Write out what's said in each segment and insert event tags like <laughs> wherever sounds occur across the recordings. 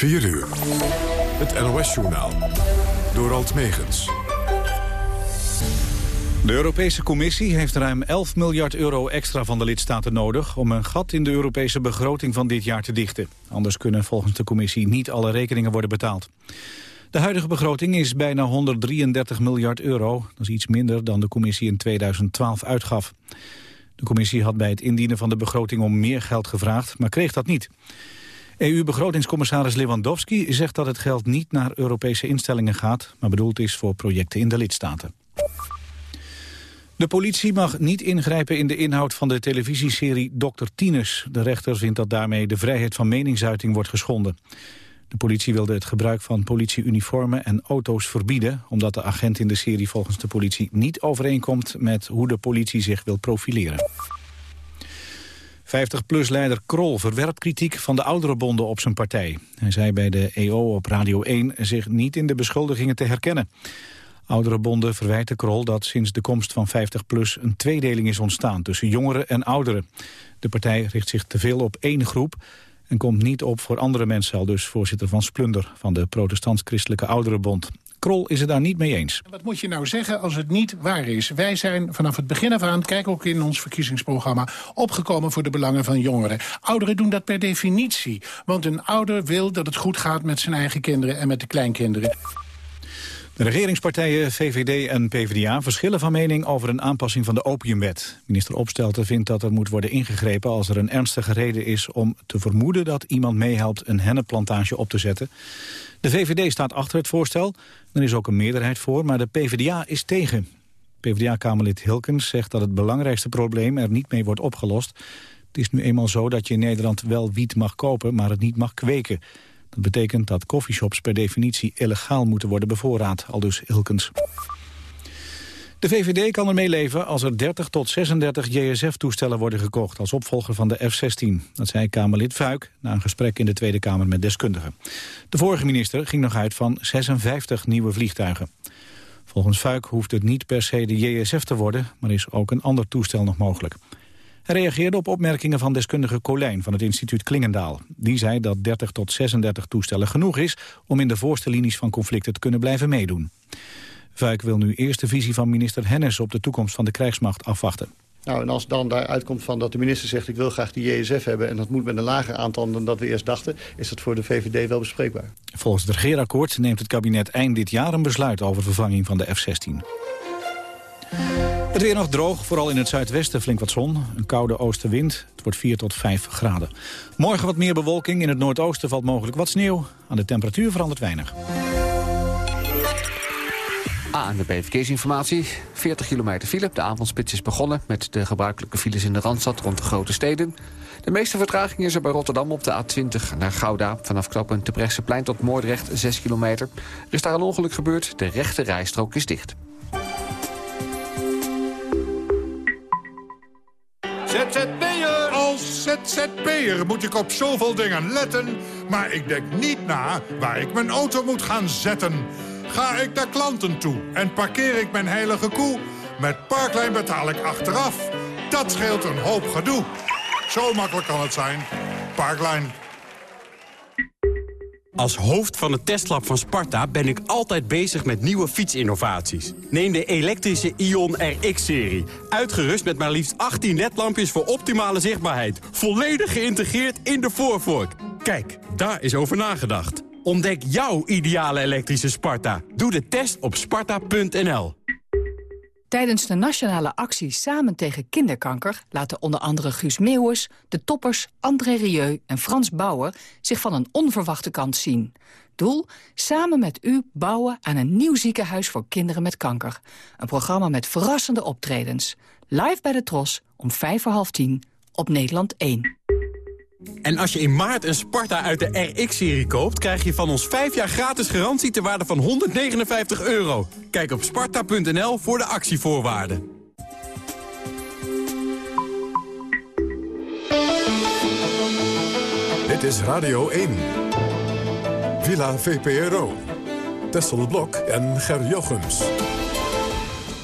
4 uur. Het NOS-journaal. Door Alt Megens. De Europese Commissie heeft ruim 11 miljard euro extra van de lidstaten nodig... om een gat in de Europese begroting van dit jaar te dichten. Anders kunnen volgens de Commissie niet alle rekeningen worden betaald. De huidige begroting is bijna 133 miljard euro. Dat is iets minder dan de Commissie in 2012 uitgaf. De Commissie had bij het indienen van de begroting om meer geld gevraagd... maar kreeg dat niet. EU-begrotingscommissaris Lewandowski zegt dat het geld niet naar Europese instellingen gaat... maar bedoeld is voor projecten in de lidstaten. De politie mag niet ingrijpen in de inhoud van de televisieserie Dr. Tinus. De rechter vindt dat daarmee de vrijheid van meningsuiting wordt geschonden. De politie wilde het gebruik van politieuniformen en auto's verbieden... omdat de agent in de serie volgens de politie niet overeenkomt... met hoe de politie zich wil profileren. 50PLUS-leider Krol verwerpt kritiek van de oudere bonden op zijn partij. Hij zei bij de EO op Radio 1 zich niet in de beschuldigingen te herkennen. Oudere bonden verwijten Krol dat sinds de komst van 50PLUS een tweedeling is ontstaan tussen jongeren en ouderen. De partij richt zich te veel op één groep en komt niet op voor andere mensen, al dus voorzitter van Splunder van de protestants-christelijke ouderenbond. Krol is het daar niet mee eens. Wat moet je nou zeggen als het niet waar is? Wij zijn vanaf het begin af aan, kijk ook in ons verkiezingsprogramma... opgekomen voor de belangen van jongeren. Ouderen doen dat per definitie. Want een ouder wil dat het goed gaat met zijn eigen kinderen en met de kleinkinderen. Regeringspartijen VVD en PvdA verschillen van mening over een aanpassing van de opiumwet. Minister Opstelten vindt dat er moet worden ingegrepen als er een ernstige reden is om te vermoeden dat iemand meehelpt een hennepplantage op te zetten. De VVD staat achter het voorstel, er is ook een meerderheid voor, maar de PvdA is tegen. PvdA-kamerlid Hilkens zegt dat het belangrijkste probleem er niet mee wordt opgelost. Het is nu eenmaal zo dat je in Nederland wel wiet mag kopen, maar het niet mag kweken. Dat betekent dat coffeeshops per definitie illegaal moeten worden bevoorraad, aldus Hilkens. De VVD kan ermee leven als er 30 tot 36 JSF-toestellen worden gekocht... als opvolger van de F-16. Dat zei Kamerlid Fuik na een gesprek in de Tweede Kamer met deskundigen. De vorige minister ging nog uit van 56 nieuwe vliegtuigen. Volgens Fuik hoeft het niet per se de JSF te worden... maar is ook een ander toestel nog mogelijk. Hij reageerde op opmerkingen van deskundige Colijn van het instituut Klingendaal. Die zei dat 30 tot 36 toestellen genoeg is om in de voorste linies van conflicten te kunnen blijven meedoen. Vuik wil nu eerst de visie van minister Hennis op de toekomst van de krijgsmacht afwachten. Nou, en als dan daaruit komt van dat de minister zegt... ik wil graag die JSF hebben en dat moet met een lager aantal dan dat we eerst dachten... is dat voor de VVD wel bespreekbaar. Volgens het regeerakkoord neemt het kabinet eind dit jaar een besluit... over vervanging van de F-16. Het weer nog droog, vooral in het zuidwesten flink wat zon. Een koude oostenwind, het wordt 4 tot 5 graden. Morgen wat meer bewolking, in het noordoosten valt mogelijk wat sneeuw. Aan de temperatuur verandert weinig. ANWB Verkeersinformatie. 40 kilometer file. De avondspits is begonnen met de gebruikelijke files in de Randstad rond de grote steden. De meeste vertraging is er bij Rotterdam op de A20 naar Gouda. Vanaf knooppunt Brechtseplein tot Moordrecht 6 kilometer. Er is daar een ongeluk gebeurd. De rechte rijstrook is dicht. ZZP'er! Als ZZP'er moet ik op zoveel dingen letten... maar ik denk niet na waar ik mijn auto moet gaan zetten. Ga ik naar klanten toe en parkeer ik mijn heilige koe... met Parklijn betaal ik achteraf. Dat scheelt een hoop gedoe. Zo makkelijk kan het zijn. Parklijn. Als hoofd van het testlab van Sparta ben ik altijd bezig met nieuwe fietsinnovaties. Neem de elektrische Ion RX-serie. Uitgerust met maar liefst 18 ledlampjes voor optimale zichtbaarheid. Volledig geïntegreerd in de voorvork. Kijk, daar is over nagedacht. Ontdek jouw ideale elektrische Sparta. Doe de test op sparta.nl. Tijdens de nationale actie Samen tegen kinderkanker... laten onder andere Guus Meeuwers, de toppers André Rieu en Frans Bauer... zich van een onverwachte kant zien. Doel? Samen met u bouwen aan een nieuw ziekenhuis voor kinderen met kanker. Een programma met verrassende optredens. Live bij de Tros om vijf voor half tien op Nederland 1. En als je in maart een Sparta uit de RX-serie koopt... krijg je van ons 5 jaar gratis garantie ter waarde van 159 euro. Kijk op sparta.nl voor de actievoorwaarden. Dit is Radio 1. Villa VPRO. Tessel Blok en Ger Jochems.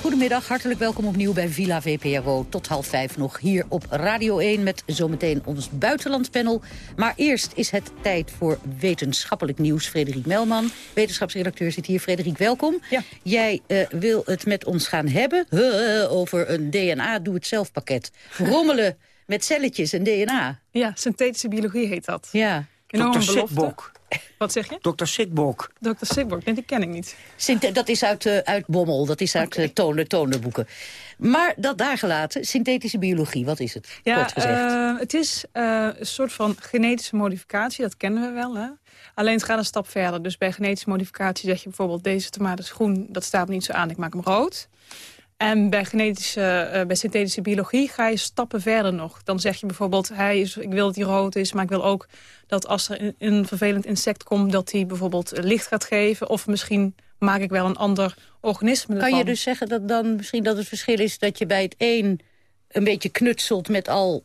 Goedemiddag, hartelijk welkom opnieuw bij Villa VPRO. Tot half vijf nog hier op Radio 1 met zometeen ons buitenlandpanel. Maar eerst is het tijd voor wetenschappelijk nieuws. Frederik Melman, wetenschapsredacteur, zit hier. Frederik, welkom. Ja. Jij uh, wil het met ons gaan hebben uh, over een DNA-doe-het-zelf pakket. Rommelen met celletjes en DNA. Ja, synthetische biologie heet dat. Ja. Enorme belofte. Wat zeg je? Dr. Sikbok. Dr. Sikbok, nee, die ken ik niet. Sint dat is uit, uh, uit Bommel, dat is uit okay. uh, toner, tonerboeken. Maar dat daar gelaten, synthetische biologie, wat is het? Ja, kort gezegd. Uh, het is een soort van genetische modificatie, dat kennen we wel. Hè? Alleen het gaat een stap verder. Dus bij genetische modificatie zeg je bijvoorbeeld... deze tomaat is groen, dat staat me niet zo aan, ik maak hem rood. En bij, genetische, uh, bij synthetische biologie ga je stappen verder nog. Dan zeg je bijvoorbeeld, hij is, ik wil dat hij rood is... maar ik wil ook dat als er een, een vervelend insect komt... dat hij bijvoorbeeld licht gaat geven. Of misschien maak ik wel een ander organisme Kan ervan. je dus zeggen dat dan misschien dat het verschil is... dat je bij het een een beetje knutselt met al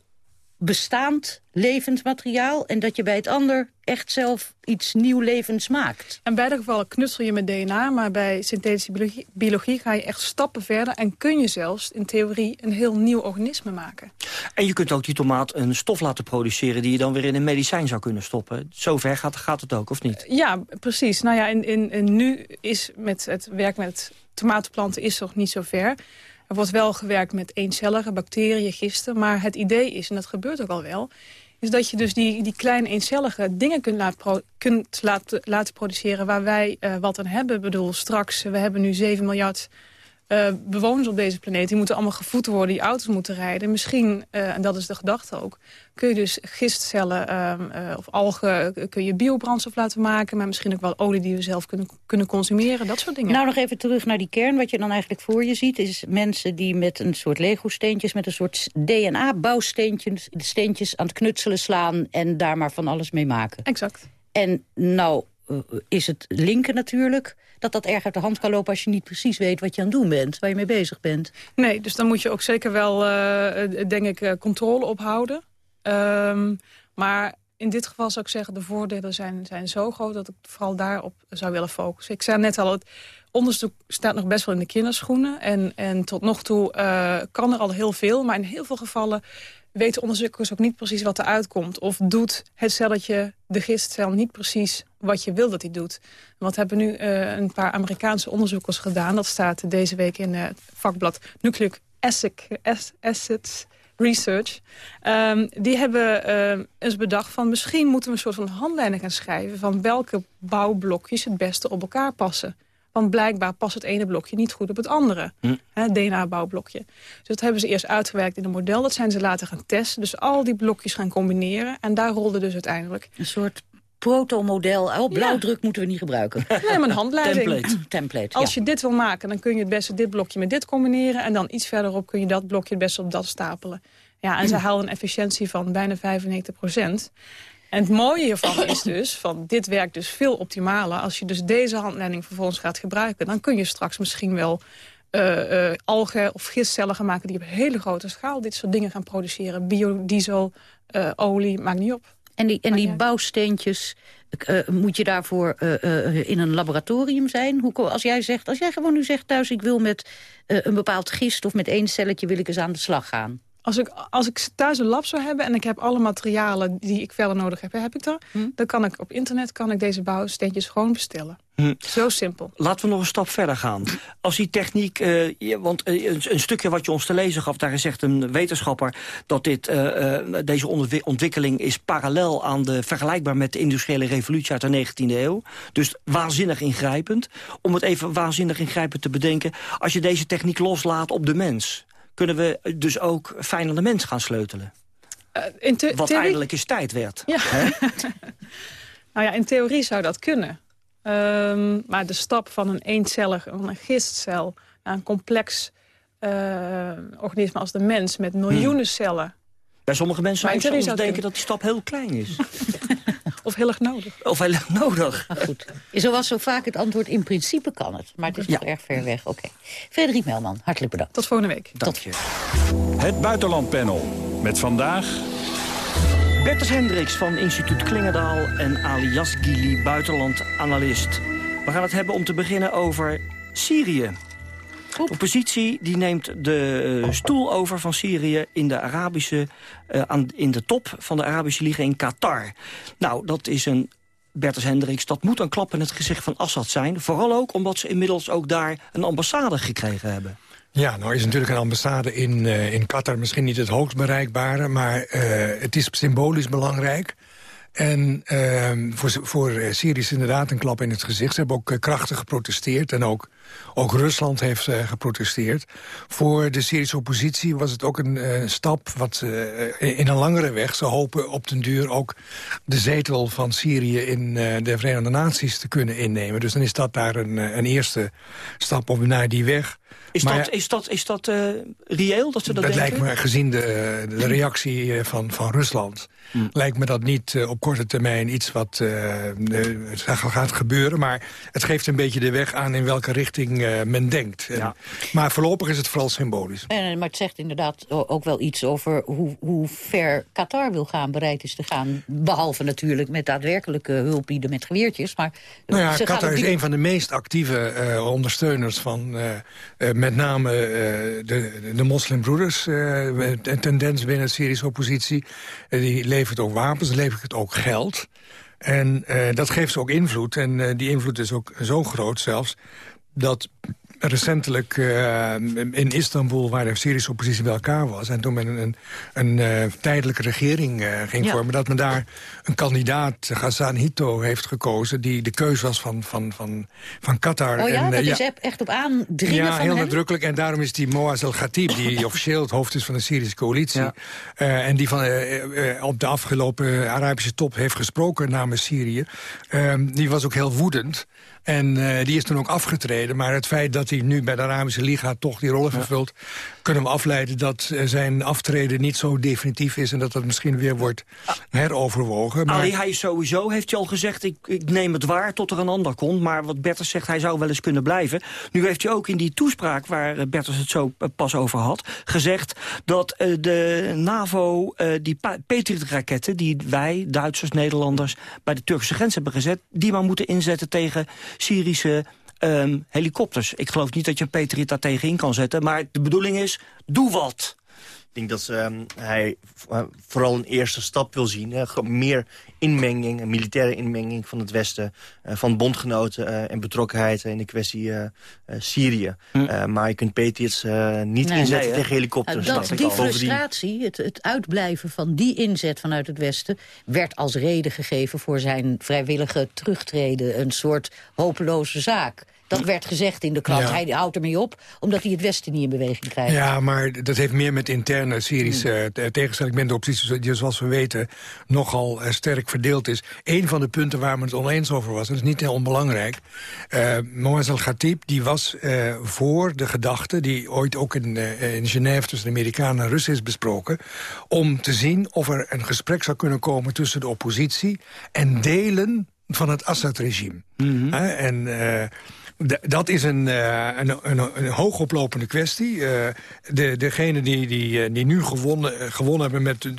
bestaand levensmateriaal... en dat je bij het ander echt zelf iets nieuw levens maakt. In beide gevallen knutsel je met DNA... maar bij synthetische biologie, biologie, ga je echt stappen verder... en kun je zelfs in theorie een heel nieuw organisme maken. En je kunt ook die tomaat een stof laten produceren... die je dan weer in een medicijn zou kunnen stoppen. Zover gaat, gaat het ook, of niet? Ja, precies. Nou ja, in, in, in nu is met het werk met tomatenplanten is nog niet zo ver... Er wordt wel gewerkt met eencellige bacteriën, gisten. Maar het idee is, en dat gebeurt ook al wel... is dat je dus die, die kleine eencellige dingen kunt, laat kunt laten, laten produceren... waar wij uh, wat aan hebben. Ik bedoel, straks, we hebben nu 7 miljard uh, bewoners op deze planeet. Die moeten allemaal gevoed worden, die auto's moeten rijden. Misschien, uh, en dat is de gedachte ook... kun je dus gistcellen uh, of algen, kun je biobrandstof laten maken... maar misschien ook wel olie die we zelf kunnen, kunnen consumeren, dat soort dingen. Nou, nog even terug naar die kern. Wat je dan eigenlijk voor je ziet... is mensen die met een soort Lego-steentjes... met een soort DNA-bouwsteentjes steentjes aan het knutselen slaan... en daar maar van alles mee maken. Exact. En nou is het linken natuurlijk dat dat erg uit de hand kan lopen... als je niet precies weet wat je aan het doen bent, waar je mee bezig bent. Nee, dus dan moet je ook zeker wel, uh, denk ik, uh, controle ophouden. Um, maar in dit geval zou ik zeggen, de voordelen zijn, zijn zo groot... dat ik vooral daarop zou willen focussen. Ik zei net al, het onderzoek staat nog best wel in de kinderschoenen. En, en tot nog toe uh, kan er al heel veel, maar in heel veel gevallen weten onderzoekers ook niet precies wat er uitkomt. Of doet het celletje, de gistcel, niet precies wat je wil dat hij doet. Wat hebben nu uh, een paar Amerikaanse onderzoekers gedaan. Dat staat deze week in het vakblad Nucleic Acids Research. Um, die hebben uh, eens bedacht van misschien moeten we een soort van handleiding gaan schrijven... van welke bouwblokjes het beste op elkaar passen. Want blijkbaar past het ene blokje niet goed op het andere. Hm. Het DNA-bouwblokje. Dus dat hebben ze eerst uitgewerkt in een model. Dat zijn ze later gaan testen. Dus al die blokjes gaan combineren. En daar rolde dus uiteindelijk... Een soort protomodel. Oh, blauwdruk ja. moeten we niet gebruiken. Nee, maar een handleiding. Template. <clears throat> Template Als ja. je dit wil maken, dan kun je het beste dit blokje met dit combineren. En dan iets verderop kun je dat blokje het beste op dat stapelen. Ja, en ze <clears throat> haalden een efficiëntie van bijna 95 procent. En het mooie hiervan is dus, van dit werkt dus veel optimaler. Als je dus deze handleiding vervolgens gaat gebruiken... dan kun je straks misschien wel uh, uh, algen of gistcellen gaan maken... die op hele grote schaal dit soort dingen gaan produceren. Biodiesel, uh, olie, maakt niet op. En die, en die bouwsteentjes, moet je daarvoor in een laboratorium zijn? Hoe, als, jij zegt, als jij gewoon nu zegt thuis, ik wil met een bepaald gist... of met één celletje wil ik eens aan de slag gaan. Als ik, als ik thuis een lab zou hebben en ik heb alle materialen die ik verder nodig heb, heb ik er, hm. dan kan ik op internet kan ik deze bouwsteentjes gewoon bestellen. Hm. Zo simpel. Laten we nog een stap verder gaan. Als die techniek, uh, ja, want uh, een, een, stukje wat je ons te lezen gaf, daar zegt een wetenschapper dat dit, uh, deze ontwikkeling is parallel aan de, vergelijkbaar met de industriële revolutie uit de 19e eeuw. Dus waanzinnig ingrijpend. Om het even waanzinnig ingrijpend te bedenken, als je deze techniek loslaat op de mens kunnen we dus ook fijn aan de mens gaan sleutelen. Uh, in Wat eindelijk eens tijd werd. Ja. <laughs> nou ja, in theorie zou dat kunnen. Um, maar de stap van een eencellig, van een gistcel... naar een complex uh, organisme als de mens met miljoenen hmm. cellen... Bij sommige mensen zou je soms denken dat die stap heel klein is. <laughs> of heel erg nodig. Of heel erg nodig. Maar goed. Zoals zo vaak het antwoord in principe kan het. Maar het is ja. nog erg ver weg. Oké. Okay. Frederik Melman, hartelijk bedankt. Tot volgende week. Dank je. Het Buitenlandpanel. Met vandaag... Bertus Hendricks van instituut Klingendaal en Ali Yasgili, buitenlandanalist. We gaan het hebben om te beginnen over Syrië. De oppositie die neemt de uh, stoel over van Syrië in de, Arabische, uh, aan, in de top van de Arabische Liga in Qatar. Nou, dat is een Bertus Hendricks, dat moet een klap in het gezicht van Assad zijn. Vooral ook omdat ze inmiddels ook daar een ambassade gekregen hebben. Ja, nou is natuurlijk een ambassade in, uh, in Qatar misschien niet het hoogst bereikbare... maar uh, het is symbolisch belangrijk. En uh, voor, voor Syrië is inderdaad een klap in het gezicht. Ze hebben ook uh, krachtig geprotesteerd en ook, ook Rusland heeft uh, geprotesteerd. Voor de Syrische oppositie was het ook een stap wat, in een langere weg. Ze hopen op den duur ook de zetel van Syrië in de Verenigde Naties te kunnen innemen. Dus dan is dat daar een, een eerste stap op naar die weg. Is, maar, dat, is dat, is dat uh, reëel dat ze dat, dat denken? lijkt me, gezien de, de reactie van, van Rusland... Mm. lijkt me dat niet uh, op korte termijn iets wat uh, gaat gebeuren. Maar het geeft een beetje de weg aan in welke richting men denkt. Ja. En, maar voorlopig is het vooral symbolisch. En, maar het zegt inderdaad ook wel iets over hoe, hoe ver Qatar wil gaan, bereid is te gaan. Behalve natuurlijk met daadwerkelijke hulp bieden met geweertjes. Maar nou ja, Qatar is een van de meest actieve ondersteuners van met name uh, de, de moslimbroeders, een tendens binnen de Syrische oppositie. Die levert ook wapens, levert ook geld. En dat geeft ze ook invloed. En die invloed is ook zo groot zelfs... dat recentelijk uh, in Istanbul, waar de Syrische oppositie bij elkaar was... en toen men een, een, een uh, tijdelijke regering uh, ging ja. vormen... dat men daar een kandidaat, Ghassan Hito, heeft gekozen... die de keus was van, van, van, van Qatar. Oh ja, en, dat is echt op aandringen ja, van heel hem? nadrukkelijk. En daarom is die Moaz el-Khatib, die <laughs> officieel het hoofd is van de Syrische coalitie... Ja. en die van, op de afgelopen Arabische top heeft gesproken namens Syrië... die was ook heel woedend... En uh, die is toen ook afgetreden. Maar het feit dat hij nu bij de Arabische Liga toch die rollen vervult... kunnen we afleiden dat uh, zijn aftreden niet zo definitief is... en dat dat misschien weer wordt heroverwogen. Maar... Ali, hij sowieso, heeft je al gezegd... Ik, ik neem het waar tot er een ander komt. Maar wat Bertens zegt, hij zou wel eens kunnen blijven. Nu heeft hij ook in die toespraak, waar Bertens het zo pas over had... gezegd dat uh, de NAVO die Patriot-raketten... die wij, Duitsers, Nederlanders, bij de Turkse grens hebben gezet... die maar moeten inzetten tegen Syrische um, helikopters. Ik geloof niet dat je een Patriot daar tegenin kan zetten. Maar de bedoeling is, doe wat. Ik denk dat um, hij vooral een eerste stap wil zien. Uh, meer inmenging, een militaire inmenging van het Westen... Uh, van bondgenoten uh, en betrokkenheid in de kwestie Syrië. Hm. maar je kunt Patriots niet nee, inzetten nee, tegen helikopters. dat, die frustratie, het, het uitblijven van die inzet vanuit het Westen... werd als reden gegeven voor zijn vrijwillige terugtreden. Een soort hopeloze zaak. Dat werd gezegd in de krant. Ja. Hij houdt ermee op, omdat hij het Westen niet in beweging krijgt. Ja, maar dat heeft meer met interne Syrische hmm. tegenstelling. met de oppositie, die zoals we weten, nogal uh, sterk verdeeld is. Een van de punten waar men het oneens over was, en dat is niet heel onbelangrijk... Uh, Moaz al-Khatib, die was uh, voor de gedachte... die ooit ook in, uh, in Genève tussen de Amerikanen en Russen is besproken... om te zien of er een gesprek zou kunnen komen tussen de oppositie... en delen van het Assad-regime. Mm -hmm. en... Dat is een, uh, een, een, een, hoogoplopende kwestie. Uh, de, degene die, die, die nu gewonnen, gewonnen hebben met de,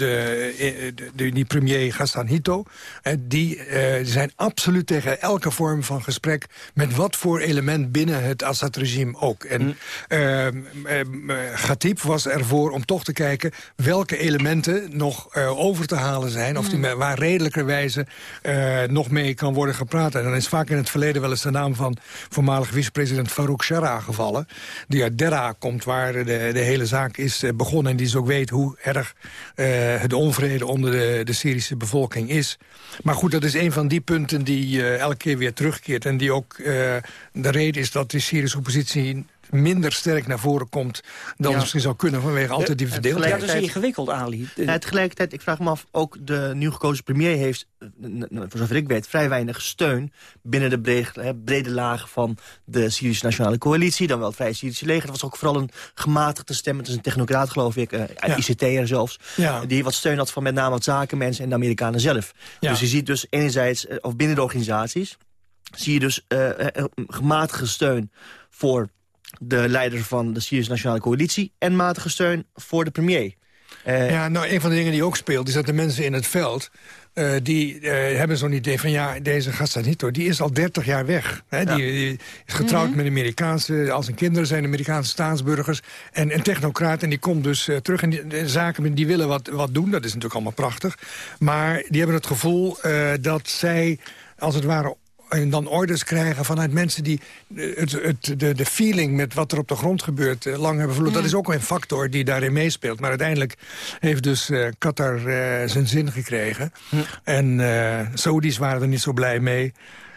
de, die premier Gassan Hito... Die zijn absoluut tegen elke vorm van gesprek... met wat voor element binnen het Assad-regime ook. En mm. Ghatib was ervoor om toch te kijken... welke elementen nog over te halen zijn... of die mm. waar redelijkerwijze nog mee kan worden gepraat. En dan is vaak in het verleden wel eens de naam van... voormalig vicepresident Farouk Shara gevallen. Die uit Derra komt, waar de, de hele zaak is begonnen. En die dus ook weet hoe erg uh, de onvrede onder de, de Syrische bevolking is. Maar goed, dat is een van die punten die uh, elke keer weer terugkeert. En die ook de reden is dat de Syrische oppositie minder sterk naar voren komt dan ja. misschien zou kunnen vanwege altijd die verdeeldheid. Ja, dat is ingewikkeld, Ali. Ja, tegelijkertijd, ik vraag me af, ook de nieuw gekozen premier heeft, voor zover ik weet, vrij weinig steun binnen de brede, brede lagen van de Syrische Nationale Coalitie, dan wel het Vrije Syrische leger. Dat was ook vooral een gematigde stem, het is een technocraat geloof ik, uh, ja. ICT'er zelfs, ja. die wat steun had van met name het zakenmensen en de Amerikanen zelf. Dus je ziet dus enerzijds, of binnen de organisaties, zie je dus uh, gematigde steun voor de leider van de Syrische Nationale Coalitie... en matige steun voor de premier. Uh, ja, nou, een van de dingen die ook speelt... is dat de mensen in het veld Uh, die uh, hebben zo'n idee van, ja, deze Gassanito, die is al 30 jaar weg. Hè? Die, die, is getrouwd mm -hmm. met Amerikaanse, al zijn kinderen zijn Amerikaanse staatsburgers en een technocraat. En die komt dus uh, terug en die, de zaken die willen wat, wat doen. Dat is natuurlijk allemaal prachtig. Maar die hebben het gevoel dat zij, als het ware en dan orders krijgen vanuit mensen die het, het, de, de feeling met wat er op de grond gebeurt lang hebben verloren. Dat is ook een factor die daarin meespeelt. Maar uiteindelijk heeft dus uh, Qatar uh, zijn zin gekregen. En uh, Saudis waren er niet zo blij mee.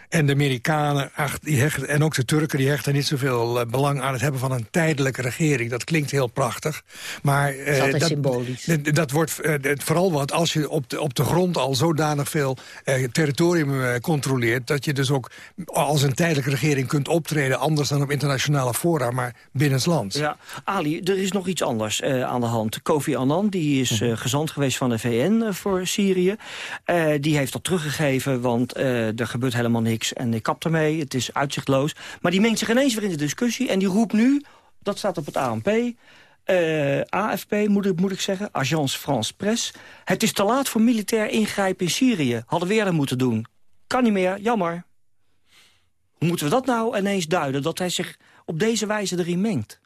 En de Amerikanen ach, die hechten, en ook de Turken die hechten niet zoveel uh, belang aan het hebben van een tijdelijke regering. Dat klinkt heel prachtig. Maar uh, dat, symbolisch. Dat, dat wordt uh, vooral wat als je op de, op de grond al zodanig veel territorium controleert. Dat je dus ook als een tijdelijke regering kunt optreden. Anders dan op internationale fora, maar binnenslands. Ja, Ali, er is nog iets anders aan de hand. Kofi Annan, die is uh, gezant geweest van de VN voor Syrië. die heeft dat teruggegeven, want er gebeurt helemaal niks en ik kap ermee, het is uitzichtloos. Maar die mengt zich ineens weer in de discussie en die roept nu, dat staat op het ANP... Uh, AFP, moet ik, moet ik zeggen, Agence France Presse... het is te laat voor militair ingrijpen in Syrië. Hadden we eerder moeten doen. Kan niet meer, jammer. Hoe moeten we dat nou ineens duiden, dat hij zich op deze wijze erin mengt?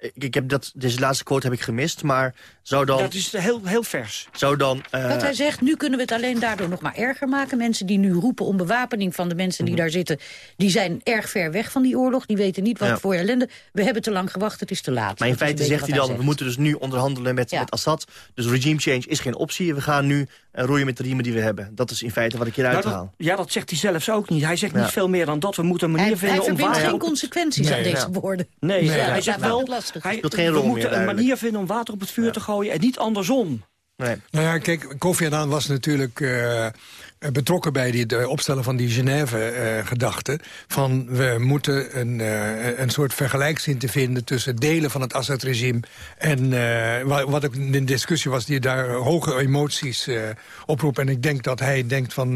Ik, ik heb dat, deze laatste quote heb ik gemist, maar zou dan... Dat is heel, heel vers. Zou dan... Uh... Wat hij zegt, nu kunnen we het alleen daardoor nog maar erger maken. Mensen die nu roepen om bewapening van de mensen die mm -hmm. daar zitten... die zijn erg ver weg van die oorlog. Die weten niet wat ja. voor ellende. We hebben te lang gewacht, het is te laat. Maar in feite zegt hij dan, zegt. we moeten dus nu onderhandelen met, ja. met Assad. Dus regime change is geen optie. We gaan nu uh, roeien met de riemen die we hebben. Dat is in feite wat ik hieruit nou, haal. Ja, dat zegt hij zelfs ook niet. Hij zegt niet veel meer dan dat. We moeten een manier hij, vinden hij om... verbindt water geen consequenties nee, aan deze woorden. Nee, nee hij zegt wel... Hij, geen we moeten een manier vinden om water op het vuur te gooien... en niet andersom. Nee. Nou ja, kijk, Kofi Annan was natuurlijk uh, betrokken bij de opstellen van die Genève-gedachte. Van we moeten een, uh, een soort vergelijkzin te vinden tussen delen van het Assad-regime. En wat, wat ook een discussie was die daar hoge emoties oproept. En ik denk dat hij denkt van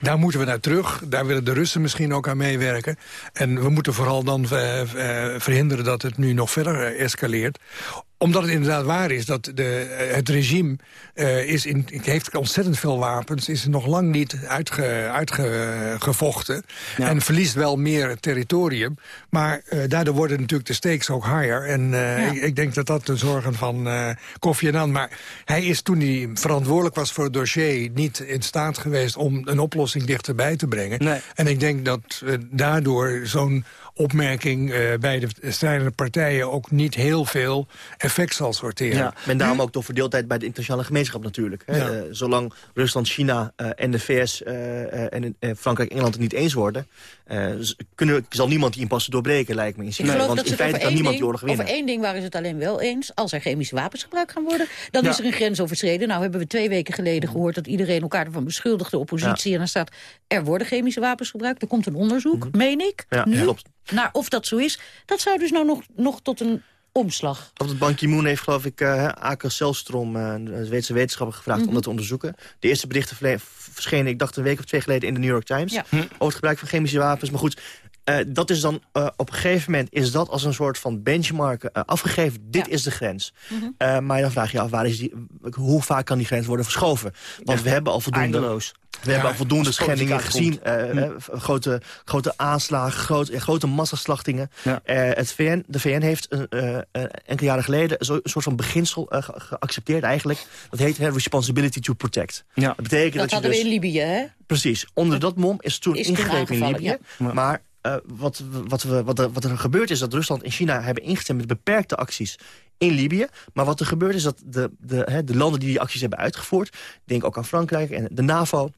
daar moeten we naar terug. Daar willen de Russen misschien ook aan meewerken. En we moeten vooral dan verhinderen dat het nu nog verder escaleert omdat het inderdaad waar is dat de, het regime uh, is in, heeft ontzettend veel wapens... is nog lang niet uitge, uitgevochten. Ja. En verliest wel meer territorium. Maar uh, daardoor worden natuurlijk de stakes ook higher. En uh, ja. ik, ik, denk dat dat de zorgen van Kofi Annan... maar hij is toen hij verantwoordelijk was voor het dossier... niet in staat geweest om een oplossing dichterbij te brengen. Nee. En ik denk dat daardoor zo'n opmerking uh, bij de strijdende partijen ook niet heel veel effect zal sorteren. Ja, met name ook door verdeeldheid bij de internationale gemeenschap natuurlijk. Hè. Ja. Uh, zolang Rusland, China uh, en de VS en Frankrijk en Engeland het niet eens worden... kunnen, zal niemand die impasse doorbreken, lijkt me. In Ik geloof Want dat in feite kan niemand die oorlog winnen. Over één ding waren ze het alleen wel eens. Als er chemische wapens gebruikt gaan worden, dan ja. is er een grens overschreden. Nou hebben we twee weken geleden gehoord dat iedereen elkaar ervan beschuldigt, de oppositie. En dan staat, er worden chemische wapens gebruikt. Er komt een onderzoek, mm -hmm. meen ik, nu. Klopt naar of dat zo is. Dat zou dus nou nog, nog tot een omslag. Op het Ban Ki-moon heeft, geloof ik, uh, Aker Selstrom, uh, een Zweedse wetenschapper, gevraagd mm -hmm. om dat te onderzoeken. De eerste berichten verschenen, ik dacht een week of twee geleden, in de New York Times. Ja. Over het gebruik van chemische wapens. Maar goed, uh, dat is dan uh, op een gegeven moment is dat als een soort van benchmark uh, afgegeven. Dit ja. is de grens. Mm -hmm. maar dan vraag je af, waar is die, hoe vaak kan die grens worden verschoven? Want ja. we hebben al voldoende... Eindeloos. We ja, hebben al voldoende schendingen gezien. Uh, hm. grote, grote aanslagen, grote, grote massaslachtingen. Het VN, de VN heeft enkele jaren geleden een soort van beginsel ge geaccepteerd eigenlijk. Dat heet responsibility to protect. Ja. Dat betekent dat, dat hadden we dus, in Libië, hè? Precies. Onder dat mom is toen is ingegrepen in Libië. Maar uh, wat, wat, we, wat, er, wat er gebeurd is, dat Rusland en China hebben ingestemd met beperkte acties in Libië. Maar wat er gebeurt is dat de, de, de landen die die acties hebben uitgevoerd... denk ook aan Frankrijk en de NAVO...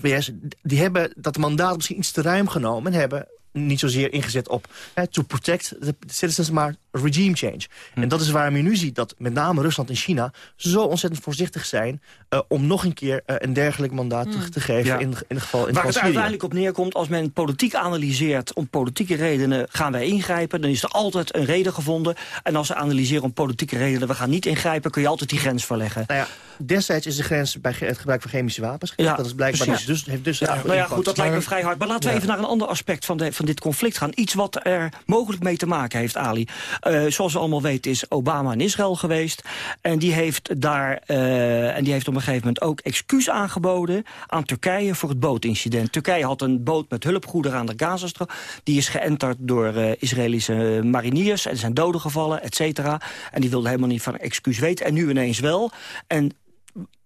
VS, die hebben dat mandaat misschien iets te ruim genomen... en hebben niet zozeer ingezet op to protect the citizens, maar regime change. Hm. En dat is waarom je nu ziet dat met name Rusland en China... zo ontzettend voorzichtig zijn uh, om nog een keer uh, een dergelijk mandaat hm. te, te, geven... Ja. in, in het geval in Waar het uiteindelijk op neerkomt, als men politiek analyseert... om politieke redenen gaan wij ingrijpen... dan is er altijd een reden gevonden. En als ze analyseren om politieke redenen, we gaan niet ingrijpen... kun je altijd die grens verleggen. Nou ja, destijds is de grens bij het gebruik van chemische wapens. Ja, dat is blijkbaar dus, dus, heeft dus... Ja, nou ja, goed, dat lijkt me vrij hard. Maar laten we even naar een ander aspect van, de, van dit conflict gaan. Iets wat er mogelijk mee te maken heeft, Ali. Uh, zoals we allemaal weten is Obama in Israël geweest. En die heeft daar uh, en die heeft op een gegeven moment ook excuus aangeboden aan Turkije voor het bootincident. Turkije had een boot met hulpgoederen aan de Gazastrook. Die is geënterd door uh, Israëlische mariniers. En zijn doden gevallen, et cetera. En die wilde helemaal niet van excuus weten. En nu ineens wel. En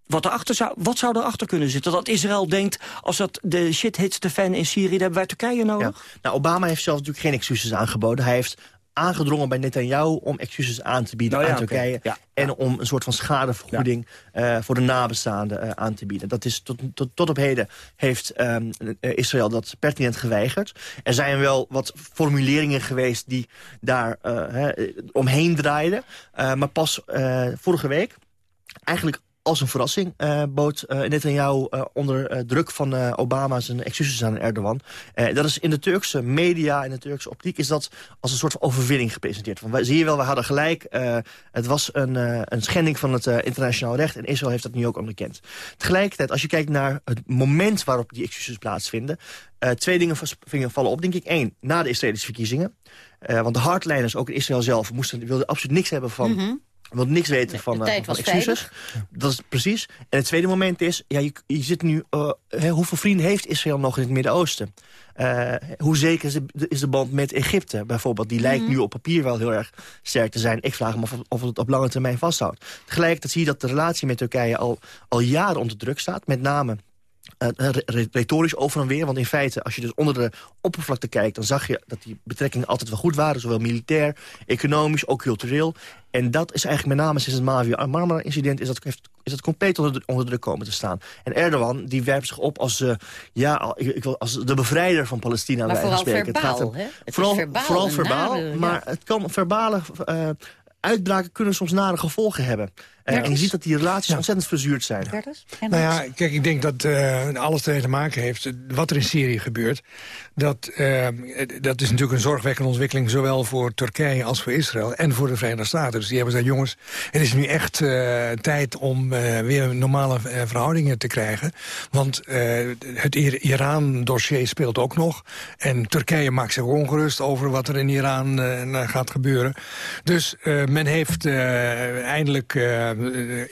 wat, erachter zou, wat zou erachter kunnen zitten? Dat Israël denkt, als dat de shit hits de fan in Syrië... dan hebben wij Turkije nodig? Ja. Nou, Obama heeft zelf natuurlijk geen excuses aangeboden. Hij heeft aangedrongen bij Netanyahu om excuses aan te bieden nou, ja, aan Turkije. Okay. Ja, en om een soort van schadevergoeding uh, voor de nabestaanden uh, aan te bieden. Dat is tot, tot, tot op heden heeft um, Israël dat pertinent geweigerd. Er zijn wel wat formuleringen geweest die daar uh, he, omheen draaiden. maar pas vorige week, eigenlijk als een verrassing uh, bood uh, Netanyahu uh, onder druk van Obama zijn excuses aan Erdogan. dat is in de Turkse media, in de Turkse optiek, is dat als een soort van overwinning gepresenteerd. Van, zie je wel, we hadden gelijk. het was een, een schending van het internationaal recht en Israël heeft dat nu ook onderkend. Tegelijkertijd, als je kijkt naar het moment waarop die excuses plaatsvinden, twee dingen vallen op, denk ik. Eén, na de Israëlische verkiezingen. want de hardliners, ook in Israël zelf, moesten, wilden absoluut niks hebben van... -hmm wil niks weten van, uh, van excuses. Dat is precies. En het tweede moment is, ja, je, je zit nu, uh, hoeveel vrienden heeft Israël nog in het Midden-Oosten? Uh, hoe zeker is de, is de, band met Egypte bijvoorbeeld? Die lijkt mhm. nu op papier wel heel erg sterk te zijn. Ik vraag me af of, het op lange termijn vasthoudt. Tegelijkertijd zie je dat de relatie met Turkije al, al jaren onder druk staat. Met name uh, retorisch over en weer. Want in feite, als je dus onder de oppervlakte kijkt... dan zag je dat die betrekkingen altijd wel goed waren. Zowel militair, economisch, ook cultureel. En dat is eigenlijk met name sinds het Marmara-incident... Is dat, is dat compleet onder, onder druk komen te staan. En Erdogan die werpt zich op als, uh, ja, ik, wil, als de bevrijder van Palestina. Maar vooral verbaal, het gaat het vooral, verbaal, vooral verbaal, maar het kan verbale uh, uitbraken kunnen soms nare gevolgen hebben. En je ziet dat die relaties ontzettend verzuurd zijn. Nou ja, kijk, ik denk dat uh, alles ermee te maken heeft... wat er in Syrië gebeurt. Dat, uh, dat is natuurlijk een zorgwekkende ontwikkeling... zowel voor Turkije als voor Israël en voor de Verenigde Staten. Dus die hebben gezegd, jongens, het is nu echt tijd... om weer normale verhoudingen te krijgen. Want het Iran-dossier speelt ook nog. En Turkije maakt zich ongerust over wat er in Iran gaat gebeuren. Dus men heeft eindelijk in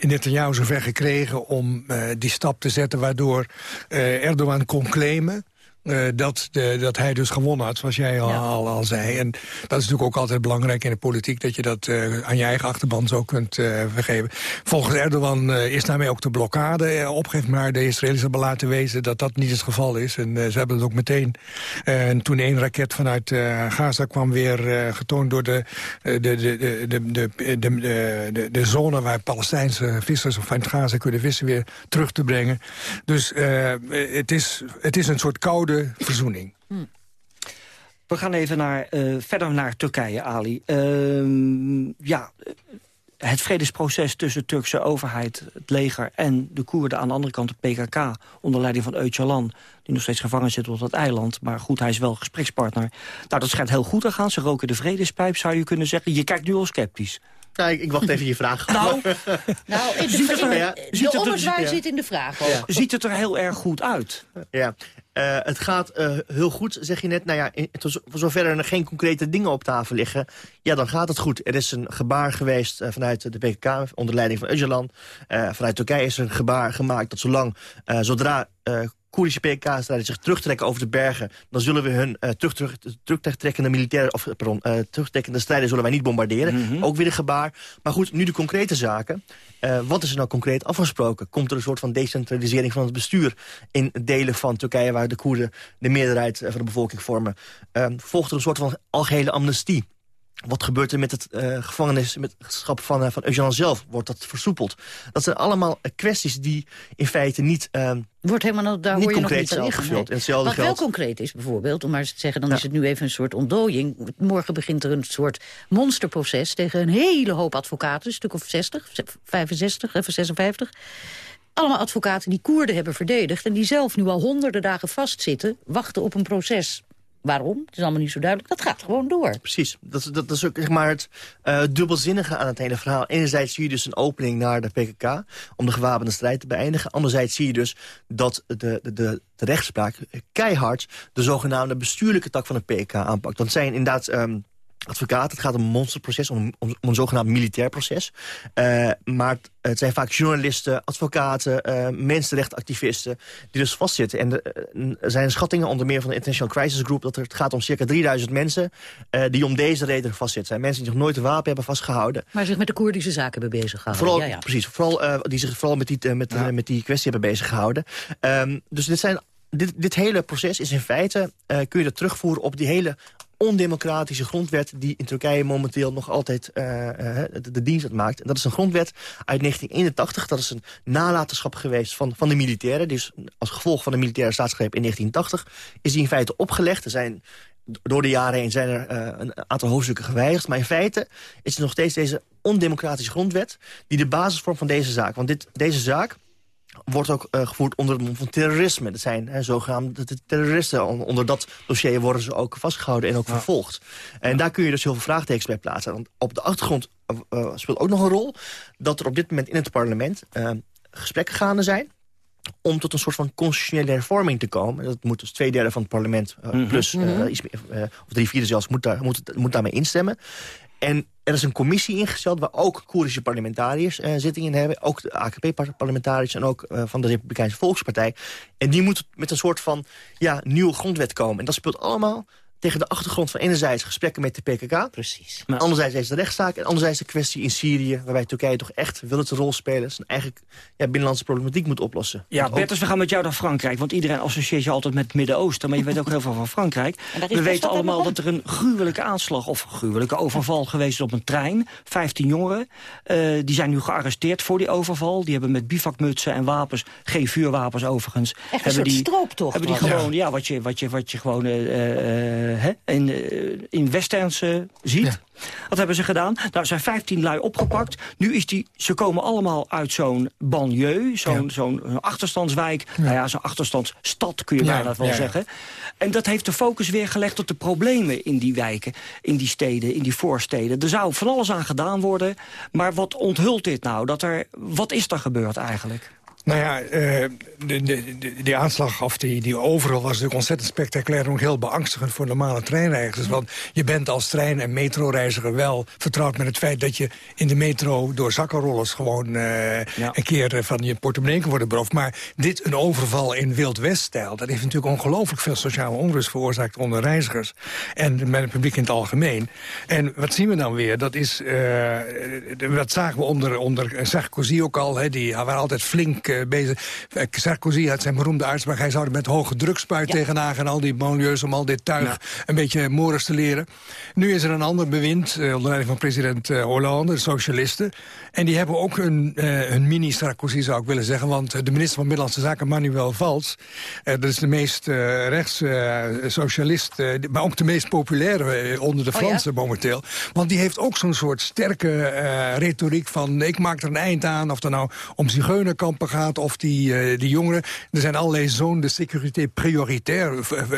Netanyahu zover gekregen om uh, die stap te zetten... waardoor uh, Erdogan kon claimen uh, dat, de, dat hij dus gewonnen had, zoals jij al, ja. al, al, zei. En dat is natuurlijk ook altijd belangrijk in de politiek... dat je dat uh, aan je eigen achterban zo kunt uh, vergeven. Volgens Erdogan is daarmee ook de blokkade opgegeven... maar de Israëli's hebben laten wezen dat dat niet het geval is. En ze hebben het ook meteen... en toen één raket vanuit Gaza kwam weer getoond... door de, de, de, de, de, de, de, de, de zone waar Palestijnse vissers... of vanuit Gaza kunnen vissen weer terug te brengen. Dus het, is, het is een soort koude verzoening. We gaan even naar, uh, verder naar Turkije, Ali. Uh, ja, het vredesproces tussen de Turkse overheid, het leger... en de Koerden aan de andere kant, de PKK, onder leiding van Öcalan... die nog steeds gevangen zit op dat eiland. Maar goed, hij is wel gesprekspartner. Nou, dat schijnt heel goed te gaan. Ze roken de vredespijp, zou je kunnen zeggen. Je kijkt nu al sceptisch. Nou, ik, ik, wacht even je vraag. <laughs> Nou, <laughs> nou in de, ziet het er, ja, de ommezwaai ja. zit in de vraag ook. Ja. Ziet het er heel erg goed uit? Ja, uh, het gaat uh, heel goed, zeg je net. Nou ja, in, voor zover er geen concrete dingen op tafel liggen... ja, dan gaat het goed. Er is een gebaar geweest uh, vanuit de PKK, onder leiding van Öcalan. vanuit Turkije is er een gebaar gemaakt dat zolang, zodra Koerdische PKK-strijders zich terugtrekken over de bergen... dan zullen we hun uh, terug, terug, terugtrekkende militaire, of pardon, uh, terugtrekkende strijders zullen wij niet bombarderen. Mm -hmm. Ook weer een gebaar. Maar goed, nu de concrete zaken. Uh, wat is er nou concreet afgesproken? Komt er een soort van decentralisering van het bestuur... in delen van Turkije waar de Koerden de meerderheid van de bevolking vormen? volgt er een soort van algehele amnestie? Wat gebeurt er met het uh, gevangenisschap van, uh, van Eugène zelf? Wordt dat versoepeld? Dat zijn allemaal uh, kwesties die in feite niet... Wordt helemaal, daar hoor je nog niet ingevuld. Wat geldt... wel concreet is bijvoorbeeld, om maar eens te zeggen... dan ja. is het nu even een soort ontdooiing. Morgen begint er een soort monsterproces... tegen een hele hoop advocaten, een stuk of 60, 65, even 56... Allemaal advocaten die Koerden hebben verdedigd... en die zelf nu al honderden dagen vastzitten... wachten op een proces. Waarom? Het is allemaal niet zo duidelijk. Dat gaat gewoon door. Precies. Dat, dat, dat is ook zeg maar, het uh, dubbelzinnige aan het hele verhaal. Enerzijds zie je dus een opening naar de PKK... om de gewapende strijd te beëindigen. Anderzijds zie je dus dat de, de, de, rechtspraak keihard... de zogenaamde bestuurlijke tak van de PKK aanpakt. Want zijn inderdaad... Um, advocaten. Het gaat om een monsterproces, om, om, om een zogenaamd militair proces. Uh, maar het zijn vaak journalisten, advocaten, uh, mensenrechtenactivisten... die dus vastzitten. En er zijn schattingen onder meer van de International Crisis Group... dat het gaat om circa 3000 mensen uh, die om deze reden vastzitten. zijn mensen die nog nooit een wapen hebben vastgehouden. Maar zich met de Koerdische zaken hebben bezig gehouden. Vooral, ja, ja. Precies, vooral, die zich vooral met die, met, ja. met die kwestie hebben bezig gehouden. Um, dus dit zijn dit, dit, hele proces is in feite, uh, kun je dat terugvoeren op die hele ondemocratische grondwet... die in Turkije momenteel nog altijd uh, de, de, dienst maakt. En dat is een grondwet uit 1981. Dat is een nalatenschap geweest van, van de militairen. Dus als gevolg van de militaire staatsgreep in 1980... is die in feite opgelegd. Er zijn door de jaren heen zijn er uh, een aantal hoofdstukken gewijzigd. Maar in feite is het nog steeds deze ondemocratische grondwet... die de basis vormt van deze zaak. Want dit, deze zaak wordt ook uh, gevoerd onder het mom van terrorisme. Dat zijn hè, zogenaamde terroristen. Onder dat dossier worden ze ook vastgehouden en ook ja. vervolgd. En ja. daar kun je dus heel veel vraagtekens bij plaatsen. Want op de achtergrond uh, speelt ook nog een rol... dat er op dit moment in het parlement uh, gesprekken gaande zijn om tot een soort van constitutionele hervorming te komen. Dat moet dus twee derde van het parlement uh, mm -hmm. plus uh, iets, uh, of drie vierde zelfs moet, daar, moet, moet daarmee instemmen. En er is een commissie ingesteld waar ook Koerdische parlementariërs uh, zitting in hebben. Ook de AKP-parlementariërs en ook uh, van de Republikeinse Volkspartij. En die moeten met een soort van ja, nieuwe grondwet komen. En dat speelt allemaal tegen de achtergrond van enerzijds gesprekken met de PKK. Precies. Maar anderzijds deze rechtszaak en anderzijds de kwestie in Syrië... waarbij Turkije toch echt wil het een rol spelen... zijn eigenlijk ja, binnenlandse problematiek moet oplossen. Ja, Bertus, we gaan met jou naar Frankrijk. Want iedereen associeert je altijd met het Midden-Oosten... maar je weet ook heel veel van Frankrijk. We weten allemaal dat er een gruwelijke aanslag... of gruwelijke overval geweest is op een trein. 15 jongeren. Uh, die zijn nu gearresteerd voor die overval. Die hebben met bivakmutsen en wapens... geen vuurwapens overigens. Echt hebben die, strooptocht. Hebben die gewoon, ja. ja, wat, je, wat, je, wat je gewoon... Uh, uh, in, uh, in westerns uh, ziet. Ja. Wat hebben ze gedaan? Nou, er zijn 15 lui opgepakt. Nu is die, ze komen allemaal uit zo'n banlieue, zo'n ja. zo'n achterstandswijk. Ja. Nou ja, zo'n achterstandsstad kun je ja, bijna wel zeggen. En dat heeft de focus weer gelegd op de problemen in die wijken, in die steden, in die voorsteden. Er zou van alles aan gedaan worden. Maar wat onthult dit nou? Dat er, wat is er gebeurd eigenlijk? Nou ja, uh, de, de, de, die aanslag of die, die overal was natuurlijk ontzettend spectaculair... en ook heel beangstigend voor normale treinreizigers. Want je bent als trein- en metroreiziger wel vertrouwd met het feit... dat je in de metro door zakkenrollers gewoon uh, ja. een keer van je portemonnee kan worden beroofd. Maar dit, een overval in Wild West-stijl... dat heeft natuurlijk ongelooflijk veel sociale onrust veroorzaakt onder reizigers. En met het publiek in het algemeen. En wat zien we dan weer? Dat is, uh, dat zagen we onder, onder Sarkozy ook al. Hè, die waren altijd flink bezig. Sarkozy had zijn beroemde uitspraak... hij zou er met hoge drukspuit ja. tegenaan gaan... al die banlieues om al dit tuig ja. een beetje Moris te leren. Nu is er een ander bewind, uh, onder leiding van president Hollande, de socialisten. En die hebben ook een, een mini-Sarkozy, zou ik willen zeggen. Want de minister van Binnenlandse Zaken, Manuel Valls... dat is de meest rechts socialist... maar ook de meest populaire onder de Fransen oh, ja? momenteel. Want die heeft ook zo'n soort sterke retoriek van... ik maak er een eind aan, of er nou om zigeunerkampen gaat of die, uh, die jongeren. Er zijn allerlei zones de sécurité prioritair. Uh,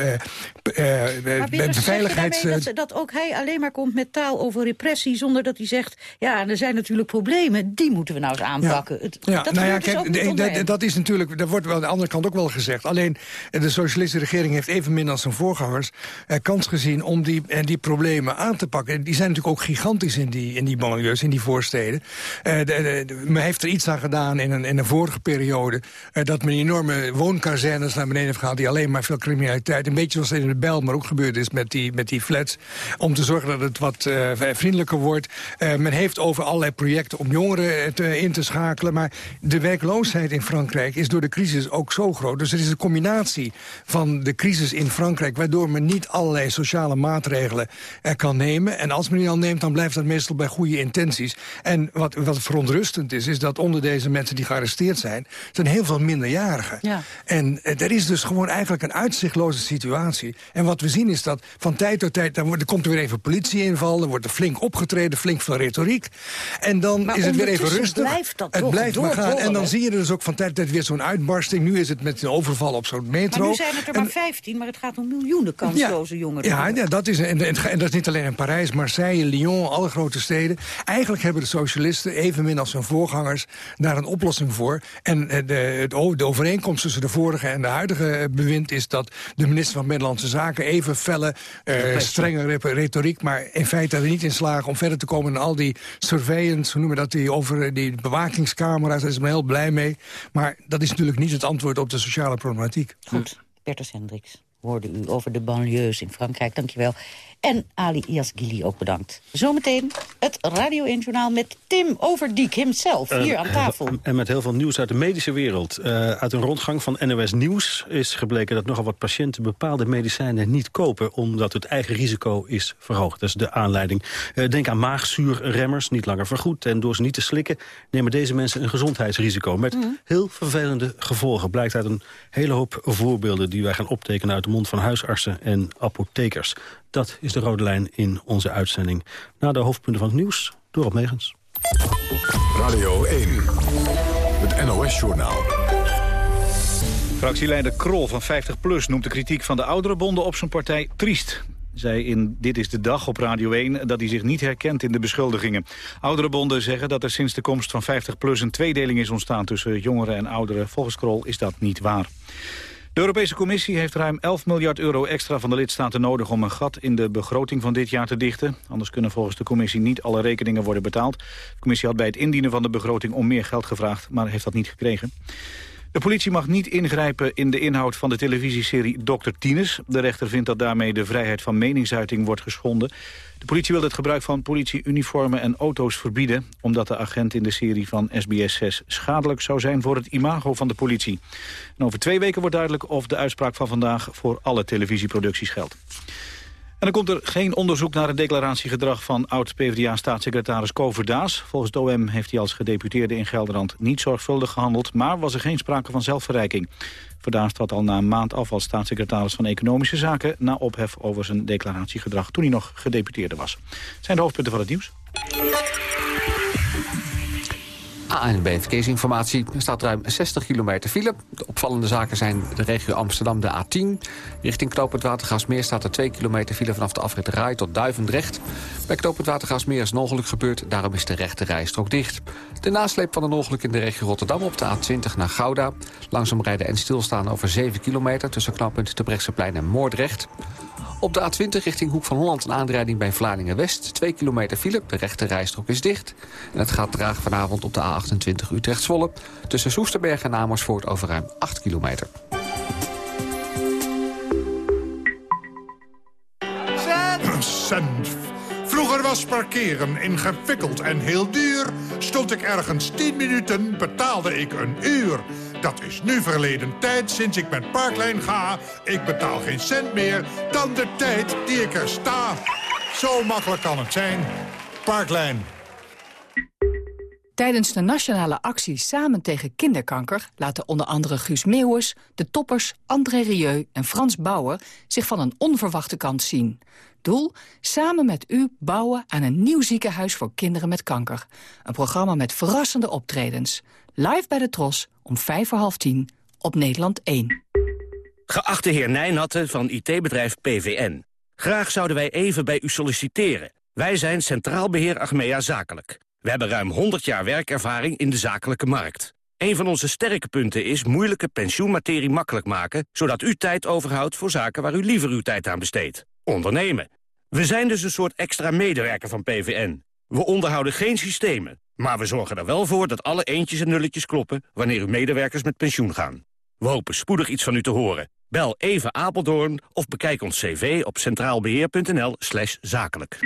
uh, maar beveiligheids... Dat, dat ook hij alleen maar komt met taal over repressie... zonder dat hij zegt, ja, er zijn natuurlijk problemen. Die moeten we nou eens aanpakken. Ja, het, ja dat nou ja, kijk, de, dat is natuurlijk... Dat wordt wel aan de andere kant ook wel gezegd. Alleen, de socialistische regering heeft evenmin als zijn voorgangers... kans gezien om die, en die problemen aan te pakken. En die zijn natuurlijk ook gigantisch in die, in die banlieues, in die voorsteden. de, de, de, men heeft er iets aan gedaan in een, in een vorige periode periode... Uh, dat men enorme woonkazernes naar beneden heeft gehaald... die alleen maar veel criminaliteit... een beetje zoals in de Bel, maar ook gebeurd is met die, met die flats... om te zorgen dat het wat uh, vriendelijker wordt. Uh, men heeft over allerlei projecten om jongeren in te schakelen... maar de werkloosheid in Frankrijk is door de crisis ook zo groot. Dus er is een combinatie van de crisis in Frankrijk... waardoor men niet allerlei sociale maatregelen kan nemen. En als men die al neemt, dan blijft dat meestal bij goede intenties. En wat, wat verontrustend is, is dat onder deze mensen die gearresteerd zijn zijn heel veel minderjarigen. Ja. En eh, er is dus gewoon eigenlijk een uitzichtloze situatie. En wat we zien is dat van tijd tot tijd... dan wordt, er komt er weer even politieinval, dan wordt er flink opgetreden... flink veel retoriek. En dan maar is het weer even rustig. blijft dat het blijft maar gaan. En dan zie je dus ook van tijd tot tijd weer zo'n uitbarsting. Nu is het met een overval op zo'n metro. Maar nu zijn het er en, maar 15, maar het gaat om miljoenen kansloze ja, jongeren. Ja, ja dat is, en, en, en, dat is niet alleen in Parijs, Marseille, Lyon, alle grote steden. Eigenlijk hebben de socialisten, evenmin als hun voorgangers... daar een oplossing voor. En de, de overeenkomst tussen de vorige en de huidige bewind is dat de minister van Binnenlandse Zaken even felle, uh, strenge retoriek, maar in feite er niet in slagen om verder te komen in al die surveillance, hoe noemen we dat, die, over die bewakingscamera's, daar is me heel blij mee. Maar dat is natuurlijk niet het antwoord op de sociale problematiek. Goed, Bertus Hendricks hoorde u over de banlieues in Frankrijk. Dankjewel. En Ali Iasgili ook bedankt. Zometeen het Radio 1 Journaal met Tim Overdiek himself, hier aan tafel. En met heel veel nieuws uit de medische wereld. Uh, uit een rondgang van NOS Nieuws is gebleken dat nogal wat patiënten bepaalde medicijnen niet kopen, omdat het eigen risico is verhoogd. Dat is de aanleiding. Uh, denk aan maagzuurremmers, niet langer vergoed. En door ze niet te slikken nemen deze mensen een gezondheidsrisico. Met mm. heel vervelende gevolgen. Blijkt uit een hele hoop voorbeelden die wij gaan optekenen uit de mond van huisartsen en apothekers. Dat is de rode lijn in onze uitzending. Na de hoofdpunten van het nieuws, door op Megens. Radio 1, het NOS-journaal. Fractieleider Krol van 50PLUS noemt de kritiek van de oudere bonden op zijn partij triest zei in Dit is de Dag op Radio 1 dat hij zich niet herkent in de beschuldigingen. Oudere bonden zeggen dat er sinds de komst van 50PLUS een tweedeling is ontstaan tussen jongeren en ouderen. Volgens Krol is dat niet waar. De Europese Commissie heeft ruim 11 miljard euro extra van de lidstaten nodig om een gat in de begroting van dit jaar te dichten. Anders kunnen volgens de Commissie niet alle rekeningen worden betaald. De Commissie had bij het indienen van de begroting om meer geld gevraagd, maar heeft dat niet gekregen. De politie mag niet ingrijpen in de inhoud van de televisieserie Dr. Tines. De rechter vindt dat daarmee de vrijheid van meningsuiting wordt geschonden. De politie wil het gebruik van politieuniformen en auto's verbieden... omdat de agent in de serie van SBS 6 schadelijk zou zijn voor het imago van de politie. En over twee weken wordt duidelijk of de uitspraak van vandaag... voor alle televisieproducties geldt. En dan komt er geen onderzoek naar het declaratiegedrag van oud-PVDA-staatssecretaris Koverdaas. Volgens het OM heeft hij als gedeputeerde in Gelderland niet zorgvuldig gehandeld, maar was er geen sprake van zelfverrijking. Verdaas trad al na een maand af als staatssecretaris van Economische Zaken... na ophef over zijn declaratiegedrag toen hij nog gedeputeerde was. Het zijn de hoofdpunten van het nieuws. ANB Verkeersinformatie. Er staat ruim 60 kilometer file. De opvallende zaken zijn de regio Amsterdam, de A10. Richting Knoopend Watergasmeer staat er 2 kilometer file... vanaf de afrit Rai tot Duivendrecht. Bij Knoopend Watergasmeer is een ongeluk gebeurd. Daarom is de rechte rijstrook dicht. De nasleep van een ongeluk in de regio Rotterdam op de A20 naar Gouda. Langzaam rijden en stilstaan over 7 kilometer... tussen knooppunt Terbrechtseplein en Moordrecht. Op de A20 richting Hoek van Holland een aanrijding bij Vlaardingen-West. 2 kilometer file, de rechte rijstrook is dicht. En het gaat traag vanavond op de A28 Utrecht-Zwolle. Tussen Soesterberg en Amersfoort over ruim 8 kilometer. Cent. Vroeger was parkeren ingewikkeld en heel duur. Stond ik ergens 10 minuten, betaalde ik een uur. Dat is nu verleden tijd sinds ik met Parklijn ga. Ik betaal geen cent meer dan de tijd die ik er sta. Zo makkelijk kan het zijn. Parklijn. Tijdens de nationale actie Samen tegen kinderkanker... laten onder andere Guus Meeuwers, de toppers André Rieu en Frans Bauer... zich van een onverwachte kant zien. Doel? Samen met u bouwen aan een nieuw ziekenhuis voor kinderen met kanker. Een programma met verrassende optredens. Live bij de Tros om vijf voor half tien op Nederland 1. Geachte heer Nijnatte van IT-bedrijf PVN. Graag zouden wij even bij u solliciteren. Wij zijn Centraal Beheer Achmea Zakelijk. We hebben ruim 100 jaar werkervaring in de zakelijke markt. Een van onze sterke punten is moeilijke pensioenmaterie makkelijk maken... zodat u tijd overhoudt voor zaken waar u liever uw tijd aan besteedt. Ondernemen. We zijn dus een soort extra medewerker van PVN. We onderhouden geen systemen, maar we zorgen er wel voor dat alle eentjes en nulletjes kloppen wanneer uw medewerkers met pensioen gaan. We hopen spoedig iets van u te horen. Bel even Apeldoorn of bekijk ons cv op centraalbeheer.nl slash zakelijk.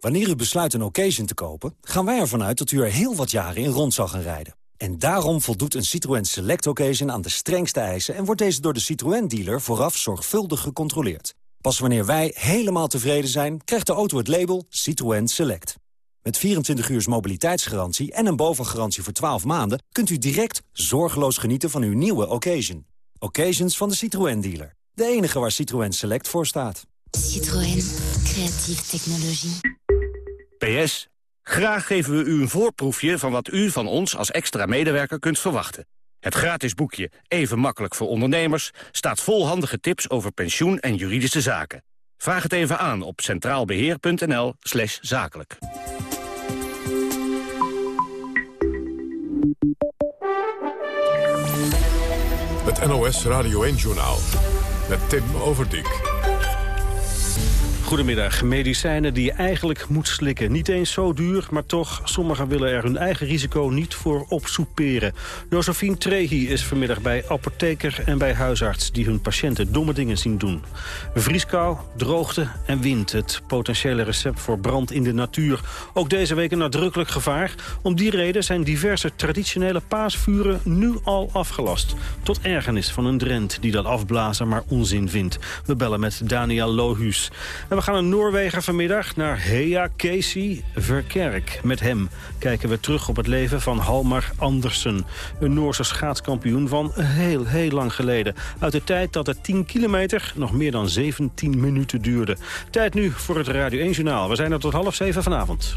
Wanneer u besluit een occasion te kopen, gaan wij ervan uit dat u er heel wat jaren in rond zal gaan rijden. En daarom voldoet een Citroën Select Occasion aan de strengste eisen... en wordt deze door de Citroën-dealer vooraf zorgvuldig gecontroleerd. Pas wanneer wij helemaal tevreden zijn, krijgt de auto het label Citroën Select. Met 24 uur mobiliteitsgarantie en een bovengarantie voor 12 maanden... kunt u direct zorgeloos genieten van uw nieuwe occasion. Occasions van de Citroën dealer. De enige waar Citroën Select voor staat. Citroën. Creatieve technologie. PS. Graag geven we u een voorproefje van wat u van ons als extra medewerker kunt verwachten. Het gratis boekje Even makkelijk voor ondernemers staat vol handige tips over pensioen en juridische zaken. Vraag het even aan op centraalbeheer.nl slash zakelijk. Het NOS Radio 1-journaal met Tim Overdijk. Goedemiddag. Medicijnen die je eigenlijk moet slikken. Niet eens zo duur, maar toch, sommigen willen er hun eigen risico niet voor opsoeperen. Josephine Trehi is vanmiddag bij apotheker en bij huisarts... die hun patiënten domme dingen zien doen. Vrieskou, droogte en wind. Het potentiële recept voor brand in de natuur. Ook deze week een nadrukkelijk gevaar. Om die reden zijn diverse traditionele paasvuren nu al afgelast. Tot ergernis van een Drent die dat afblazen maar onzin vindt. We bellen met Daniel Lohuus. Gaan naar Noorwegen vanmiddag, naar Hea Casey Verkerk. Met hem kijken we terug op het leven van Halmar Andersen. Een Noorse schaatskampioen van heel, heel lang geleden. Uit de tijd dat het 10 kilometer nog meer dan 17 minuten duurde. Tijd nu voor het Radio 1-journaal. We zijn er tot half zeven vanavond.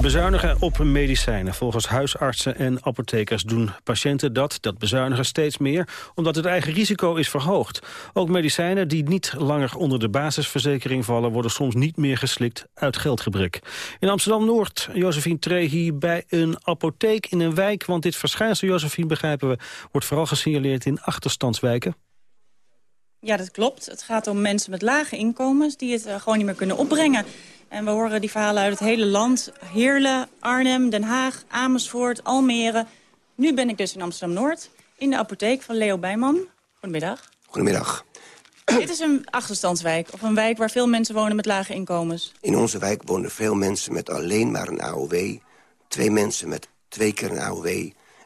Bezuinigen op medicijnen. Volgens huisartsen en apothekers doen patiënten dat, dat bezuinigen steeds meer, omdat het eigen risico is verhoogd. Ook medicijnen die niet langer onder de basisverzekering vallen, worden soms niet meer geslikt uit geldgebrek. In Amsterdam-Noord, Josephine Trehi, bij een apotheek in een wijk, want dit verschijnsel, Josephine, begrijpen we, wordt vooral gesignaleerd in achterstandswijken. Ja, dat klopt. Het gaat om mensen met lage inkomens die het eh, gewoon niet meer kunnen opbrengen. En we horen die verhalen uit het hele land. Heerlen, Arnhem, Den Haag, Amersfoort, Almere. Nu ben ik dus in Amsterdam-Noord, in de apotheek van Leo Bijman. Goedemiddag. Goedemiddag. Dit is een achterstandswijk, of een wijk waar veel mensen wonen met lage inkomens. In onze wijk wonen veel mensen met alleen maar een AOW. Twee mensen met twee keer een AOW.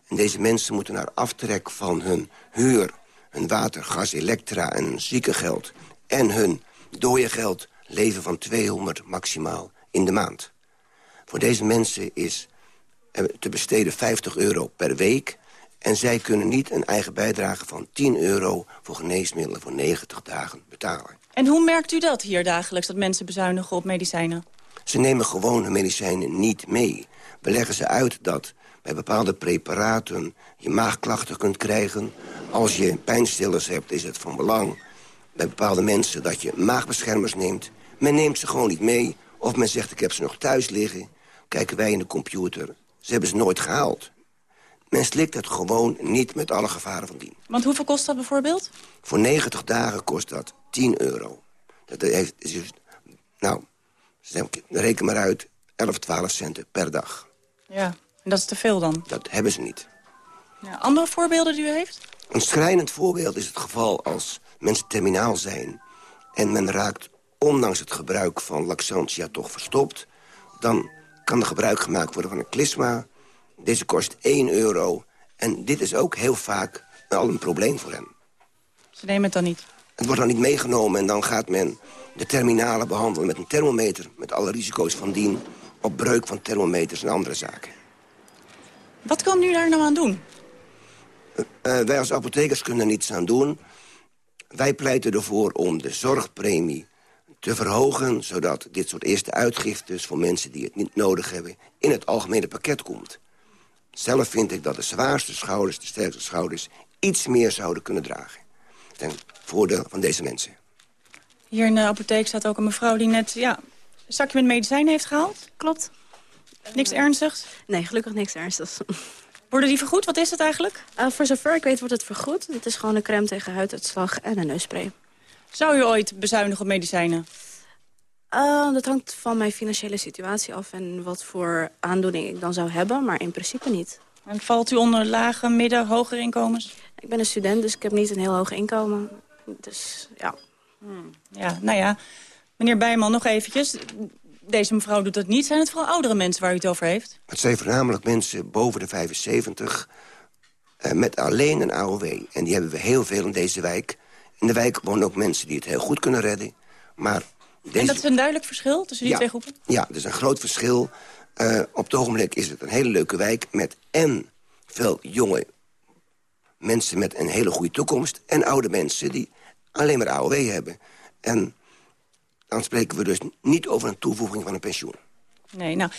En deze mensen moeten naar aftrek van hun huur, hun water, gas, elektra en hun ziekengeld... en hun dode geld leven van 200 maximaal in de maand. Voor deze mensen is te besteden 50 euro per week... en zij kunnen niet een eigen bijdrage van 10 euro... voor geneesmiddelen voor 90 dagen betalen. En hoe merkt u dat hier dagelijks, dat mensen bezuinigen op medicijnen? Ze nemen gewoon hun medicijnen niet mee. We leggen ze uit dat bij bepaalde preparaten je maagklachten kunt krijgen. Als je pijnstillers hebt, is het van belang bij bepaalde mensen dat je maagbeschermers neemt. Men neemt ze gewoon niet mee. Of men zegt, ik heb ze nog thuis liggen. Kijken wij in de computer. Ze hebben ze nooit gehaald. Men slikt het gewoon niet met alle gevaren van dien. Want hoeveel kost dat bijvoorbeeld? Voor 90 dagen kost dat 10 euro. Dat heeft, is nou, reken maar uit, 11, 12 centen per dag. Ja, en dat is te veel dan? Dat hebben ze niet. Ja, andere voorbeelden die u heeft? Een schrijnend voorbeeld is het geval als mensen terminaal zijn... en men raakt ondanks het gebruik van laxantia toch verstopt... dan kan er gebruik gemaakt worden van een klisma. Deze kost 1 euro. En dit is ook heel vaak al een probleem voor hem. Ze nemen het dan niet? Het wordt dan niet meegenomen en dan gaat men de terminalen behandelen met een thermometer... met alle risico's van dien op breuk van thermometers en andere zaken. Wat kan u daar nou aan doen? Uh, wij als apothekers kunnen er niets aan doen. Wij pleiten ervoor om de zorgpremie te verhogen... zodat dit soort eerste uitgiftes voor mensen die het niet nodig hebben... in het algemene pakket komt. Zelf vind ik dat de zwaarste schouders, de sterkste schouders... iets meer zouden kunnen dragen. Ten voordeel van deze mensen. Hier in de apotheek staat ook een mevrouw die net ja, een zakje met medicijnen heeft gehaald. Klopt. Niks ernstigs? Nee, gelukkig niks ernstigs. Worden die vergoed? Wat is het eigenlijk? Uh, voor zover ik weet wordt het vergoed. Het is gewoon een crème tegen huiduitslag en een neusspray. Zou u ooit bezuinigen op medicijnen? Uh, dat hangt van mijn financiële situatie af en wat voor aandoening ik dan zou hebben, maar in principe niet. En valt u onder lage, midden, hoger inkomens? Ik ben een student, dus ik heb niet een heel hoog inkomen. Dus ja. Hmm. Ja, nou ja. Meneer Bijman, nog eventjes. Deze mevrouw doet dat niet. Zijn het vooral oudere mensen waar u het over heeft? Het zijn voornamelijk mensen boven de 75 uh, met alleen een AOW. En die hebben we heel veel in deze wijk. In de wijk wonen ook mensen die het heel goed kunnen redden. Maar deze... En dat is een duidelijk verschil tussen die ja, twee groepen? Ja, er is een groot verschil. Uh, op het ogenblik is het een hele leuke wijk... met en veel jonge mensen met een hele goede toekomst... en oude mensen die alleen maar AOW hebben. En dan spreken we dus niet over een toevoeging van een pensioen. Nee, nou...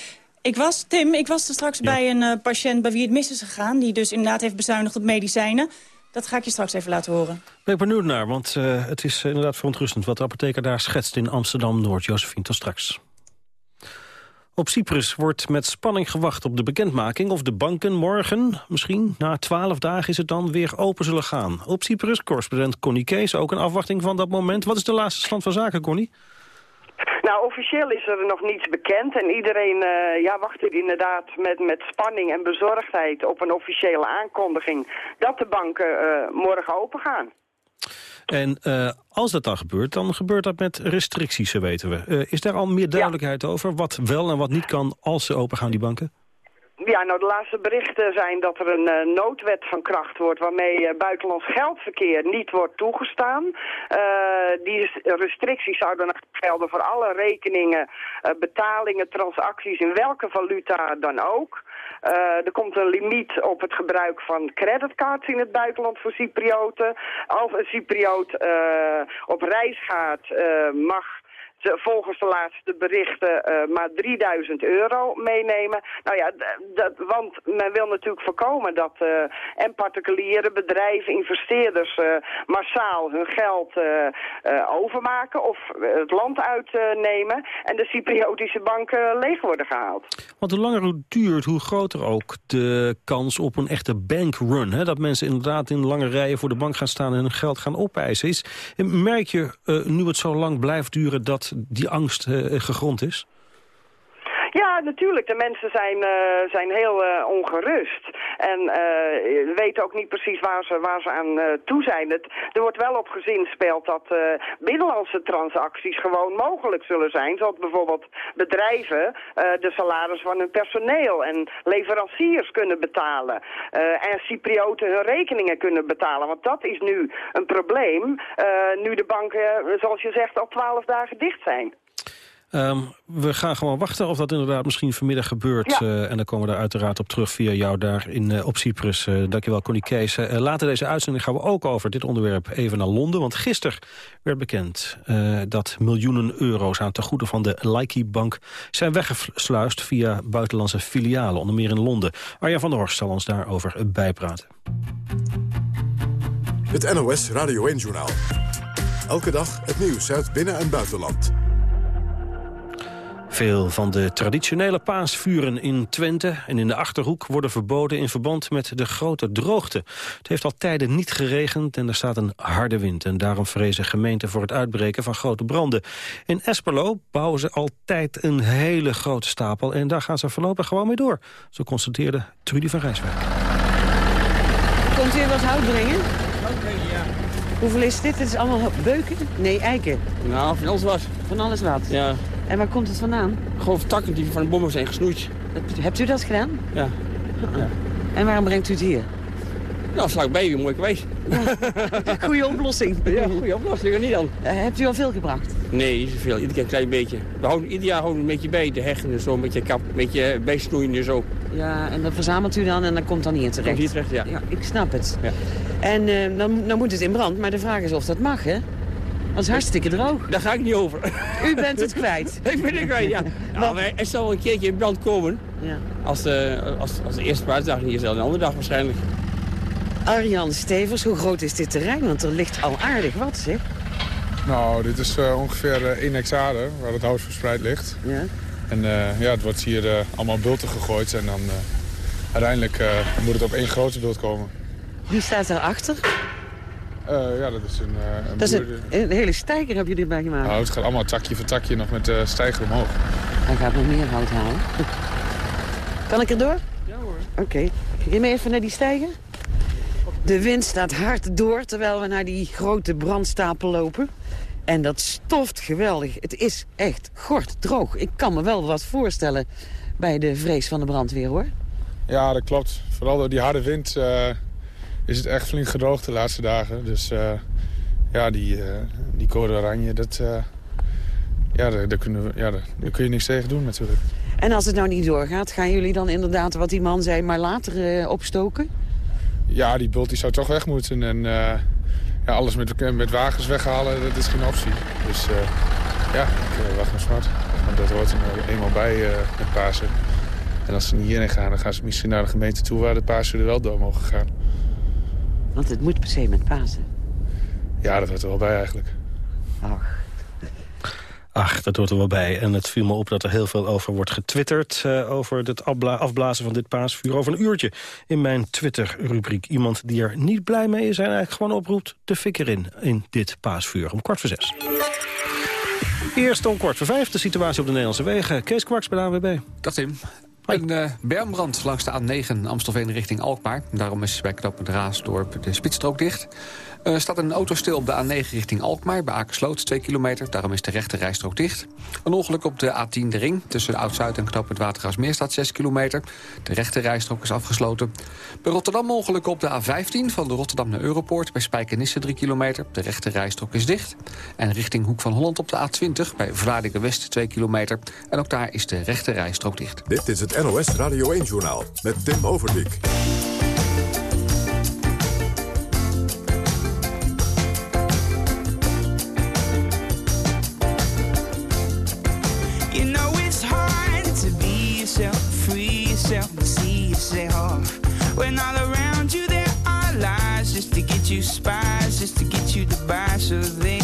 Ik was, Tim, ik was er straks ja. bij een uh, patiënt bij wie het mis is gegaan... die dus inderdaad heeft bezuinigd op medicijnen. Dat ga ik je straks even laten horen. Ben ik benieuwd naar, want uh, het is inderdaad verontrustend... wat de apotheker daar schetst in Amsterdam-Noord. Josephine, tot straks. Op Cyprus wordt met spanning gewacht op de bekendmaking of de banken morgen, misschien na twaalf dagen is het dan, weer open zullen gaan. Op Cyprus, correspondent Connie Kees, ook een afwachting van dat moment. Wat is de laatste stand van zaken, Connie? Nou, officieel is er nog niets bekend en iedereen uh, ja, wacht er inderdaad met, met spanning en bezorgdheid op een officiële aankondiging dat de banken uh, morgen open gaan. En uh, als dat dan gebeurt, dan gebeurt dat met restricties, weten we. Is daar al meer duidelijkheid ja. over wat wel en wat niet kan als ze open gaan, die banken? Ja, nou de laatste berichten zijn dat er een uh, noodwet van kracht wordt waarmee uh, buitenlands geldverkeer niet wordt toegestaan. Uh, die restricties zouden gelden voor alle rekeningen, betalingen, transacties in welke valuta dan ook. Er komt een limiet op het gebruik van creditcards in het buitenland voor Cyprioten. Als een Cypriot op reis gaat, uh, mag volgens de laatste berichten uh, maar 3000 euro meenemen. Nou ja, want men wil natuurlijk voorkomen dat uh, en particuliere bedrijven, investeerders massaal hun geld overmaken of het land uitnemen en de Cypriotische banken leeg worden gehaald. Want hoe langer het duurt, hoe groter ook de kans op een echte bankrun. Hè? Dat mensen inderdaad in lange rijen voor de bank gaan staan en hun geld gaan opeisen. Is, merk je, nu het zo lang blijft duren, dat die angst uh, gegrond is? Ja, natuurlijk. De mensen zijn, uh, zijn heel uh, ongerust. En uh, weten ook niet precies waar ze, waar ze aan toe zijn. Het, er wordt wel op gezinspeeld dat binnenlandse transacties gewoon mogelijk zullen zijn. Zoals bijvoorbeeld bedrijven de salaris van hun personeel en leveranciers kunnen betalen. en Cyprioten hun rekeningen kunnen betalen. Want dat is nu een probleem, nu de banken, zoals je zegt, al twaalf dagen dicht zijn. Um, we gaan gewoon wachten of dat inderdaad misschien vanmiddag gebeurt. Ja. Uh, en dan komen we daar uiteraard op terug via jou daar in, uh, op Cyprus. Uh, dankjewel, Connie Kees. later deze uitzending gaan we ook over dit onderwerp even naar Londen. Want gisteren werd bekend dat miljoenen euro's aan tegoeden van de Laiki Bank... zijn weggesluist via buitenlandse filialen, onder meer in Londen. Arjan van der Horst zal ons daarover bijpraten. Het NOS Radio 1-journaal. Elke dag het nieuws uit binnen- en buitenland. Veel van de traditionele paasvuren in Twente en in de Achterhoek worden verboden in verband met de grote droogte. Het heeft al tijden niet geregend en er staat een harde wind. En daarom vrezen gemeenten voor het uitbreken van grote branden. In Esperlo bouwen ze altijd een hele grote stapel en daar gaan ze voorlopig gewoon mee door. Zo constateerde Trudy van Rijswijk. Komt u wat hout brengen? Hout brengen, ja. Hoeveel is dit? Het is allemaal beuken? Nee, eiken. Nou, van alles wat. Van alles wat? Ja. En waar komt het vandaan? Gewoon takken die van de bommen zijn gesnoeid. Hebt u dat gedaan? Ja. ja. En waarom brengt u het hier? Nou, wie mooi geweest. Ja. Goeie oplossing. Ja, goede oplossing. Niet dan. Uh, hebt u al veel gebracht? Nee, niet zoveel. Iedere keer een klein beetje. We houden, ieder jaar houden we een beetje bij, de heggen en zo, een beetje kap, een beetje bijsnoeien en zo. Ja, en dat verzamelt u dan en dan komt dan hier terecht? Komt hier terecht, ja. ja ik snap het. Ja. En uh, dan, dan moet het in brand, maar de vraag is of dat mag, hè? Dat is hartstikke droog. Daar ga ik niet over. U bent het kwijt. <laughs> ik ben het kwijt, ja. <laughs> Nou, er zal wel een keertje in brand komen. Ja. Als, de, als, als de eerste paasdag niet is, dan een andere dag waarschijnlijk. Arjan Stevers, hoe groot is dit terrein? Want er ligt al aardig wat, zeg. Nou, dit is uh, ongeveer uh, 1 hectare waar het hout verspreid ligt. Ja. En uh, ja, het wordt hier allemaal bulten gegooid en dan uiteindelijk moet het op één grote bult komen. Wie staat daarachter? Uh, ja, dat is een, uh, een Dat is een, een, hele stijger heb je erbij gemaakt. Nou, het gaat allemaal takje voor takje nog met uh, stijger omhoog. Hij gaat nog meer hout halen. Kan ik erdoor? Ja hoor. Oké. Okay. Kijk me even naar die stijger. De wind staat hard door terwijl we naar die grote brandstapel lopen. En dat stoft geweldig. Het is echt gort droog. Ik kan me wel wat voorstellen bij de vrees van de brandweer, hoor. Ja, dat klopt. Vooral door die harde wind is het echt flink gedroogd de laatste dagen. Dus uh, ja, die, uh, die code oranje, dat, uh, ja, daar, daar, kunnen we, ja, daar, daar, kun je niks tegen doen natuurlijk. En als het nou niet doorgaat, gaan jullie dan inderdaad, wat die man zei, maar later opstoken? Ja, die bult die zou toch weg moeten. En ja, alles met, met wagens weghalen, dat is geen optie. Dus ja, ik wacht maar zwart. Want dat hoort er eenmaal bij met Pasen. En als ze niet hierheen gaan, dan gaan ze misschien naar de gemeente toe... waar de Pasen er wel door mogen gaan. Want het moet per se met Pasen. Ja, dat hoort er wel bij eigenlijk. Ach. Ach, dat hoort er wel bij. En het viel me op dat er heel veel over wordt getwitterd... Uh, over het afblazen van dit paasvuur. Over een uurtje in mijn Twitter-rubriek. Iemand die er niet blij mee is en eigenlijk gewoon oproept... de fik erin, in dit paasvuur. Om kwart voor zes. Eerst om kwart voor vijf de situatie op de Nederlandse wegen. Kees Kwaks bij de AWB. Dag Tim. Een uh, bermbrand langs de A9 Amstelveen richting Alkmaar. Daarom is bij knooppunt Raasdorp de spitsstrook dicht. Er uh, staat een auto stil op de A9 richting Alkmaar... bij Akersloot, 2 kilometer. Daarom is de rechte rijstrook dicht. Een ongeluk op de A10 de ring. Tussen Oud-Zuid en knooppunt Watergasmeer staat 6 kilometer. De rechte rijstrook is afgesloten. Bij Rotterdam ongeluk op de A15 van de Rotterdam naar Europoort... bij Spijkenisse 3 kilometer. De rechte rijstrook is dicht. En richting Hoek van Holland op de A20 bij Vlaardingen West 2 kilometer. En ook daar is de rechte rijstrook dicht. Dit is het NOS Radio 1-journaal met Tim Overdijk. Just to get you to buy so they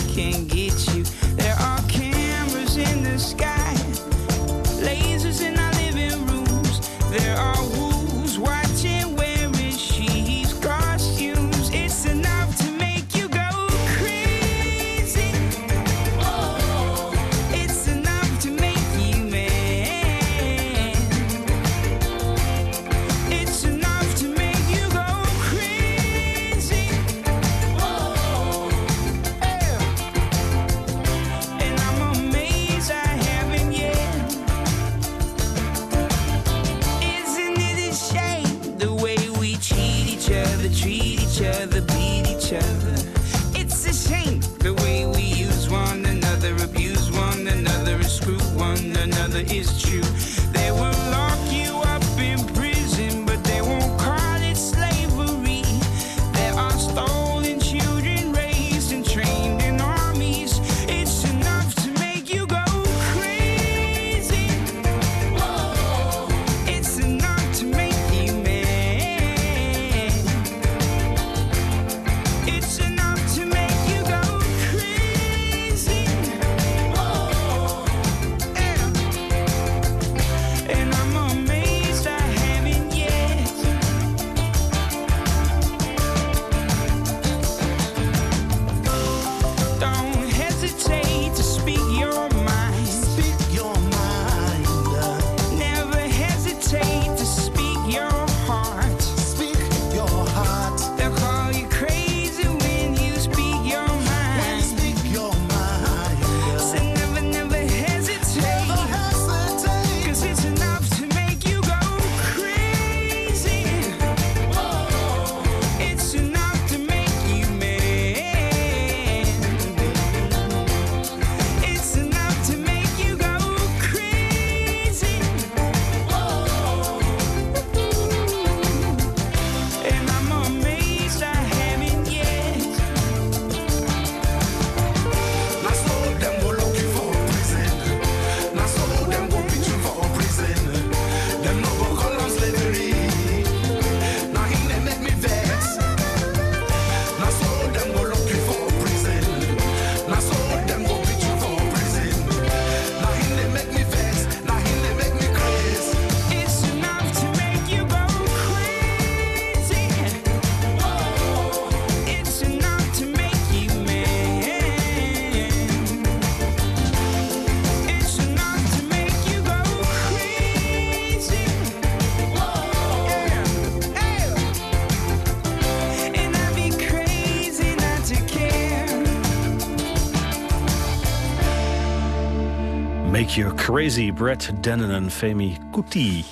Crazy, Brett Dennen en Femi Kuti.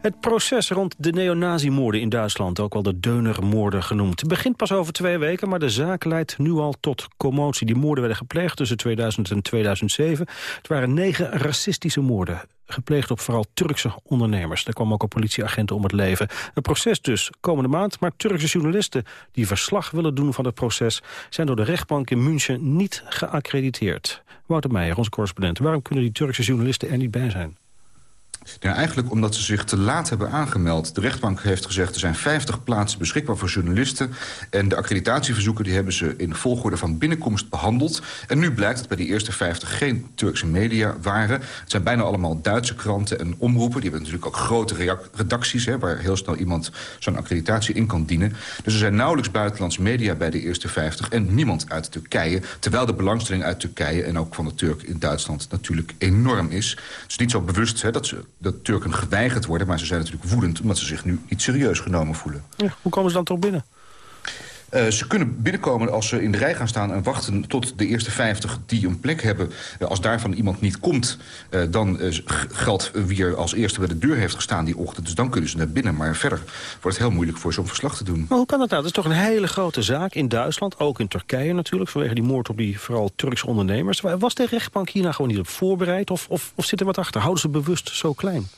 Het proces rond de neonazi-moorden in Duitsland, ook wel de Deunermoorden genoemd, begint pas over twee weken, maar de zaak leidt nu al tot commotie. Die moorden werden gepleegd tussen 2000 en 2007. Het waren negen racistische moorden, gepleegd op vooral Turkse ondernemers. Daar kwam ook een politieagent om het leven. Een proces dus komende maand, maar Turkse journalisten die verslag willen doen van het proces zijn door de rechtbank in München niet geaccrediteerd. Wouter Meijer, onze correspondent. Waarom kunnen die Turkse journalisten er niet bij zijn? Eigenlijk omdat ze zich te laat hebben aangemeld. De rechtbank heeft gezegd er zijn 50 plaatsen beschikbaar voor journalisten. En de accreditatieverzoeken die hebben ze in volgorde van binnenkomst behandeld. En nu blijkt dat bij die eerste 50 geen Turkse media waren. Het zijn bijna allemaal Duitse kranten en omroepen. Die hebben natuurlijk ook grote redacties... Hè, waar heel snel iemand zo'n accreditatie in kan dienen. Dus er zijn nauwelijks buitenlandse media bij de eerste 50... en niemand uit Turkije. Terwijl de belangstelling uit Turkije en ook van de Turk in Duitsland natuurlijk enorm is. Het is niet zo bewust hè, dat ze dat Turken geweigerd worden... maar ze zijn natuurlijk woedend omdat ze zich nu niet serieus genomen voelen. Hoe komen ze dan toch binnen? Uh, ze kunnen binnenkomen als ze in de rij gaan staan en wachten tot de eerste 50 die een plek hebben. Uh, als daarvan iemand niet komt, uh, dan geldt wie er als eerste bij de deur heeft gestaan die ochtend. Dus dan kunnen ze naar binnen. Maar verder wordt het heel moeilijk voor zo'n verslag te doen. Maar hoe kan dat nou? Dat is toch een hele grote zaak in Duitsland, ook in Turkije natuurlijk... vanwege die moord op die vooral Turkse ondernemers. Was de rechtbank hier nou gewoon niet op voorbereid of, of, of zit er wat achter? Houden ze bewust zo klein?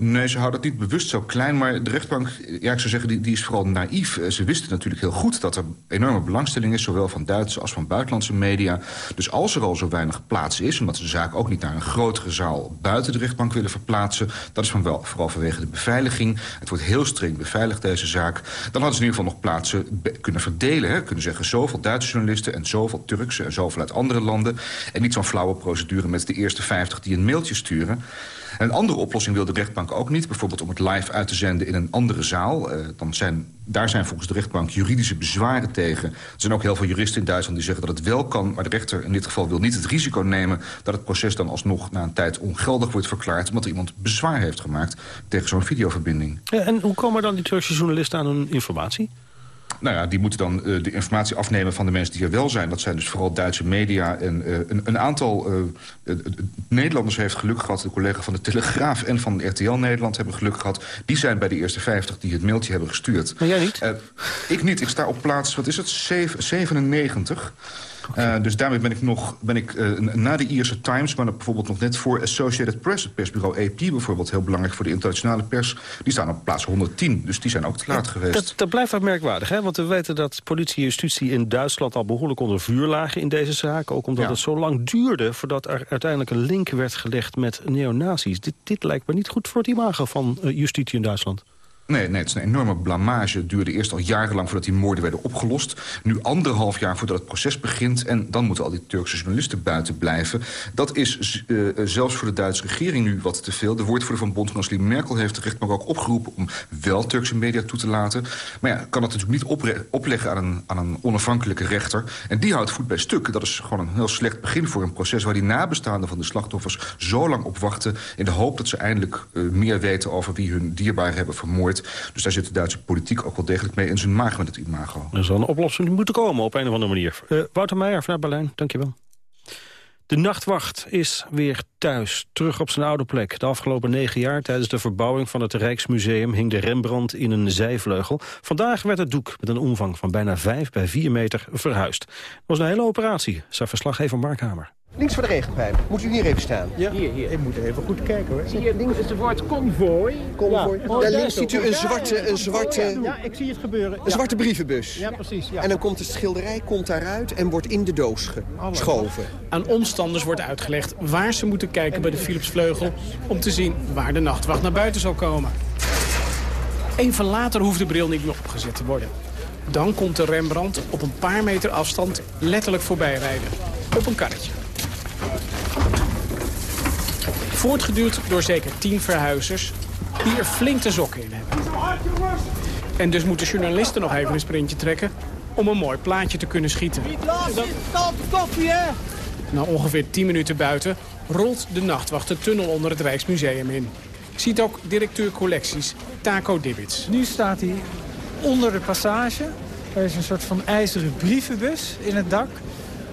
Nee, ze houden het niet bewust zo klein. Maar de rechtbank, ja, ik zou zeggen, die, die is vooral naïef. Eh, ze wisten natuurlijk heel goed dat er enorme belangstelling is... zowel van Duitse als van buitenlandse media. Dus als er al zo weinig plaats is... omdat ze de zaak ook niet naar een grotere zaal buiten de rechtbank willen verplaatsen... dat is van wel, vooral vanwege de beveiliging. Het wordt heel streng beveiligd, deze zaak. Dan hadden ze in ieder geval nog plaatsen kunnen verdelen. Hè? Kunnen zeggen, zoveel Duitse journalisten en zoveel Turkse... en zoveel uit andere landen. En niet zo'n flauwe procedure met de eerste 50 die een mailtje sturen... Een andere oplossing wil de rechtbank ook niet. Bijvoorbeeld om het live uit te zenden in een andere zaal. Uh, dan zijn, daar zijn volgens de rechtbank juridische bezwaren tegen. Er zijn ook heel veel juristen in Duitsland die zeggen dat het wel kan. Maar de rechter in dit geval wil niet het risico nemen... dat het proces dan alsnog na een tijd ongeldig wordt verklaard... omdat iemand bezwaar heeft gemaakt tegen zo'n videoverbinding. En hoe komen dan die Turkse journalisten aan hun informatie? Nou ja, die moeten dan uh, de informatie afnemen van de mensen die er wel zijn. Dat zijn dus vooral Duitse media. En uh, een, een, aantal uh, Nederlanders heeft geluk gehad. De collega van de Telegraaf en van RTL Nederland hebben geluk gehad. Die zijn bij de eerste 50 die het mailtje hebben gestuurd. Maar jij niet? ik niet. Ik sta op plaats, wat is het, 97. Uh, dus daarmee ben ik nog ben ik, uh, na de Ierse Times... maar bijvoorbeeld nog net voor Associated Press... het persbureau AP bijvoorbeeld, heel belangrijk voor de internationale pers... die staan op plaats 110, dus die zijn ook te laat geweest. Dat, dat blijft wat merkwaardig, hè? want we weten dat politie en justitie in Duitsland... al behoorlijk onder vuur lagen in deze zaak. Ook omdat ja. het zo lang duurde voordat er uiteindelijk een link werd gelegd met neonazies. Dit, dit lijkt me niet goed voor het imago van uh, justitie in Duitsland. Nee, nee, het is een enorme blamage. Het duurde eerst al jarenlang voordat die moorden werden opgelost. Nu anderhalf jaar voordat het proces begint. En dan moeten al die Turkse journalisten buiten blijven. Dat is uh, zelfs voor de Duitse regering nu wat te veel. De woordvoerder van bondskanselier Merkel heeft de rechtbank ook opgeroepen... om wel Turkse media toe te laten. Maar ja, kan dat natuurlijk niet opleggen aan een, aan een onafhankelijke rechter. En die houdt voet bij stuk. Dat is gewoon een heel slecht begin voor een proces... waar die nabestaanden van de slachtoffers zo lang op wachten... in de hoop dat ze eindelijk uh, meer weten over wie hun dierbaren hebben vermoord. Dus daar zit de Duitse politiek ook wel degelijk mee in zijn maag met het imago. Er zal een oplossing moeten komen op een of andere manier. Uh, Wouter Meijer vanuit Berlijn, dankjewel. De nachtwacht is weer thuis, terug op zijn oude plek. De afgelopen negen jaar tijdens de verbouwing van het Rijksmuseum... hing de Rembrandt in een zijvleugel. Vandaag werd het doek met een omvang van bijna 5 bij 4 meter verhuisd. Het was een hele operatie, zei verslaggever Mark Hamer. Links voor de regenpijp. Moet u hier even staan? Ja, hier, hier. Ik moet even goed kijken hoor. Zie je links het woord konvooi? Konvooi. Ja. Oh, daar links ziet u een zwarte... Een zwarte ja, ik zie het gebeuren. Een zwarte brievenbus. Ja, precies. Ja. En dan komt de schilderij komt daaruit en wordt in de doos geschoven. Aan omstanders wordt uitgelegd waar ze moeten kijken bij de Philipsvleugel... om te zien waar de nachtwacht naar buiten zal komen. Even later hoeft de bril niet nog opgezet te worden. Dan komt de Rembrandt op een paar meter afstand letterlijk voorbij rijden. Op een karretje. Voortgeduwd door zeker tien verhuizers die er flink de sokken in hebben. En dus moeten journalisten nog even een sprintje trekken om een mooi plaatje te kunnen schieten. Na ongeveer 10 minuten buiten rolt de nachtwacht de tunnel onder het Rijksmuseum in. Ziet ook directeur collecties Taco Dibbits. Nu staat hij onder de passage. Er is een soort van ijzeren brievenbus in het dak.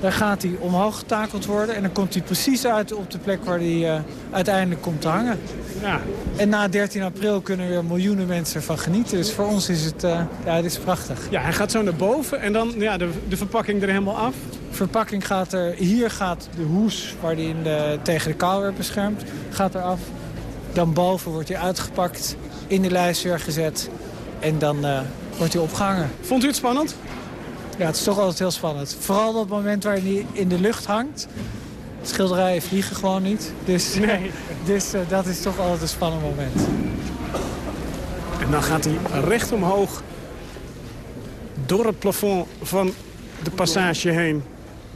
Daar gaat hij omhoog getakeld worden. En dan komt hij precies uit op de plek waar hij uh, uiteindelijk komt te hangen. Ja. En na 13 april kunnen weer miljoenen mensen ervan genieten. Dus voor ons is het, uh, ja, het is prachtig. Ja, hij gaat zo naar boven en dan ja, de, de verpakking er helemaal af. De verpakking gaat er... Hier gaat de hoes, waar hij in de, tegen de kou werd beschermd, gaat er af. Dan boven wordt hij uitgepakt, in de lijst weer gezet. En dan uh, wordt hij opgehangen. Vond u het spannend? Ja, het is toch altijd heel spannend. Vooral dat moment waar hij in de lucht hangt. Schilderijen vliegen gewoon niet. Dus, Nee. <laughs> dus eh, dat is toch altijd een spannend moment. En dan gaat hij recht omhoog door het plafond van de passage heen...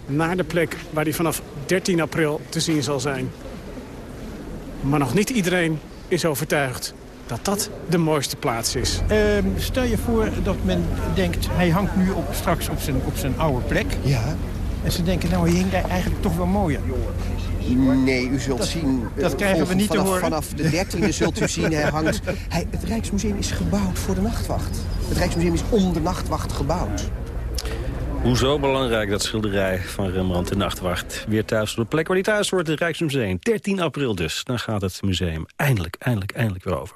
naar de plek waar hij vanaf 13 april te zien zal zijn. Maar nog niet iedereen is overtuigd dat dat de mooiste plaats is. Ehm, stel je voor dat men denkt, hij hangt nu op, straks op zijn, op zijn oude plek. Ja. En ze denken, nou, hij hing daar eigenlijk toch wel mooier. Nee, u zult Dat- zien... dat eh, krijgen we vanaf- niet te vanaf, horen. Vanaf de 13e zult u zien, hij hangt... <laughs> Hij, het Rijksmuseum is gebouwd voor de nachtwacht. Het Rijksmuseum is om de nachtwacht gebouwd. Hoezo belangrijk dat schilderij van Rembrandt de Nachtwacht? Weer thuis op de plek waar die thuis wordt, het Rijksmuseum. 13 april dus, dan gaat het museum eindelijk, eindelijk, eindelijk weer over.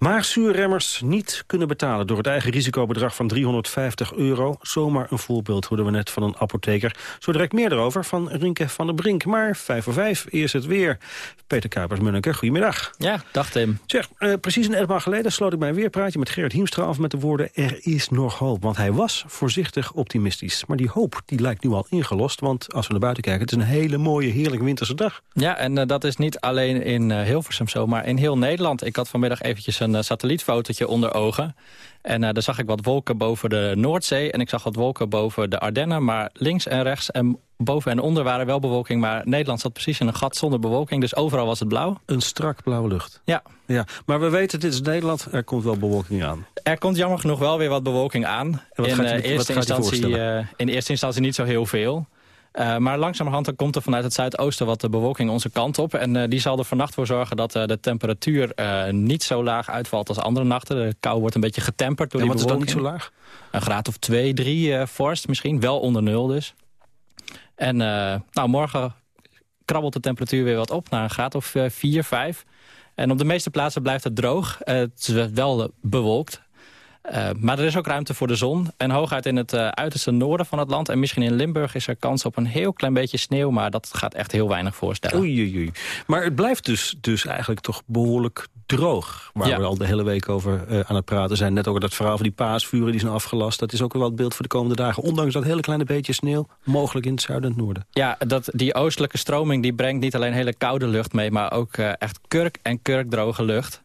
Maagzuurremmers niet kunnen betalen door het eigen risicobedrag van 350 euro. Zomaar een voorbeeld hoorden we net van een apotheker. Zo direct meer erover van Rinke van der Brink. Maar vijf voor vijf, eerst het weer. Peter Kuipers-Munneke, goedemiddag. Ja, dag Tim. Zeg, eh, precies een etmaal geleden sloot ik mijn weerpraatje met Gerrit Hiemstra af met de woorden er is nog hoop. Want hij was voorzichtig optimistisch. Maar die hoop die lijkt nu al ingelost, want als we naar buiten kijken... het is een hele mooie, heerlijk winterse dag. Ja, en eh, dat is niet alleen in eh, Hilversum zo, maar in heel Nederland. Ik had vanmiddag eventjes een uh, satellietfotootje onder ogen. En uh, daar zag ik wat wolken boven de Noordzee en ik zag wat wolken boven de Ardennen. Maar links en rechts en boven en onder waren wel bewolking. Maar Nederland zat precies in een gat zonder bewolking, dus overal was het blauw. Een strak blauwe lucht. Ja. ja. Maar we weten, dit is Nederland, er komt wel bewolking aan. Er komt jammer genoeg wel weer wat bewolking aan. in, wat eerste instantie, in eerste instantie niet zo heel veel. Uh, maar langzamerhand komt er vanuit het zuidoosten wat de bewolking onze kant op. En uh, die zal er vannacht voor zorgen dat uh, de temperatuur niet zo laag uitvalt als andere nachten. De kou wordt een beetje getemperd door Ja, die wat is dan niet zo laag? Een graad of 2, 3 vorst misschien. Wel onder nul dus. En nou, morgen krabbelt de temperatuur weer wat op naar een graad of 4, 5. En op de meeste plaatsen blijft het droog. het is wel bewolkt. Uh, maar er is ook ruimte voor de zon. En hooguit in het uh, uiterste noorden van het land... en misschien in Limburg is er kans op een heel klein beetje sneeuw... maar dat gaat echt heel weinig voorstellen. Oei, oei, oei. Maar het blijft dus, dus eigenlijk toch behoorlijk droog. Waar Ja. we al de hele week over uh, aan het praten zijn. Net ook dat verhaal van die paasvuren die zijn afgelast. Dat is ook wel het beeld voor de komende dagen. Ondanks dat hele kleine beetje sneeuw. Mogelijk in het zuiden en het noorden. Ja, dat, die oostelijke stroming die brengt niet alleen hele koude lucht mee... maar ook echt kurk en kurkdroge lucht.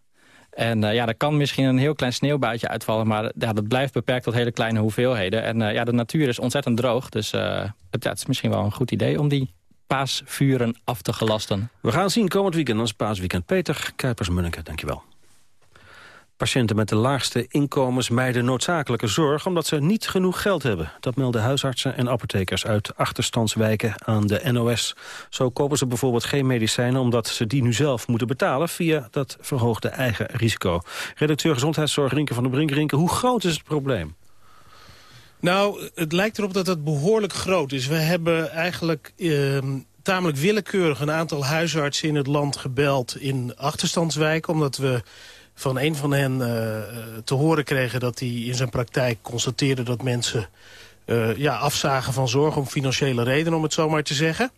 En uh, ja, er kan misschien een heel klein sneeuwbuitje uitvallen... maar ja, dat blijft beperkt tot hele kleine hoeveelheden. En uh, ja, de natuur is ontzettend droog. Dus uh, het, ja, het is misschien wel een goed idee om die paasvuren af te gelasten. We gaan zien komend weekend, is paasweekend. Peter Kuipers-Munneke, dankjewel. Patiënten met de laagste inkomens mijden noodzakelijke zorg... omdat ze niet genoeg geld hebben. Dat melden huisartsen en apothekers uit achterstandswijken aan de NOS. Zo kopen ze bijvoorbeeld geen medicijnen... omdat ze die nu zelf moeten betalen via dat verhoogde eigen risico. Redacteur Gezondheidszorg Rinke van der Brink. Rinke, hoe groot is het probleem? Nou, het lijkt erop dat het behoorlijk groot is. We hebben eigenlijk eh, tamelijk willekeurig een aantal huisartsen in het land gebeld in achterstandswijken. Omdat we van een van hen uh, te horen kregen dat hij in zijn praktijk constateerde dat mensen uh, ja, afzagen van zorg om financiële redenen, om het zo maar te zeggen.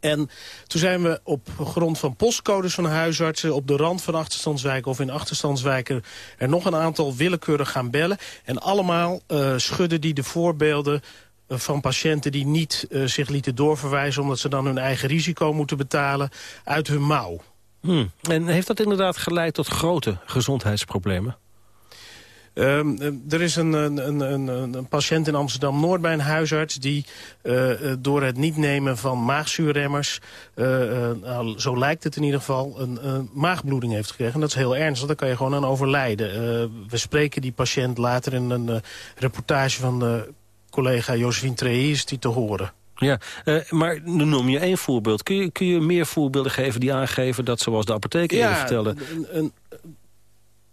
En toen zijn we op grond van postcodes van huisartsen... op de rand van achterstandswijken of in achterstandswijken... er nog een aantal willekeurig gaan bellen. En allemaal uh, schudden die de voorbeelden van patiënten... die niet zich lieten doorverwijzen... omdat ze dan hun eigen risico moeten betalen uit hun mouw. Hmm. En heeft dat inderdaad geleid tot grote gezondheidsproblemen? Um, er is een, een, een, een, patiënt in Amsterdam-Noord bij een huisarts... die uh, door het niet nemen van maagzuurremmers... Uh, uh, nou, zo lijkt het in ieder geval, een, maagbloeding heeft gekregen. En dat is heel ernstig, daar kan je gewoon aan overlijden. we spreken die patiënt later in een reportage van de collega Josephine is die te horen. Ja, uh, maar nu noem je één voorbeeld. Kun je, kun je meer voorbeelden geven die aangeven dat, zoals de apotheker ja, even vertelde... Een, een,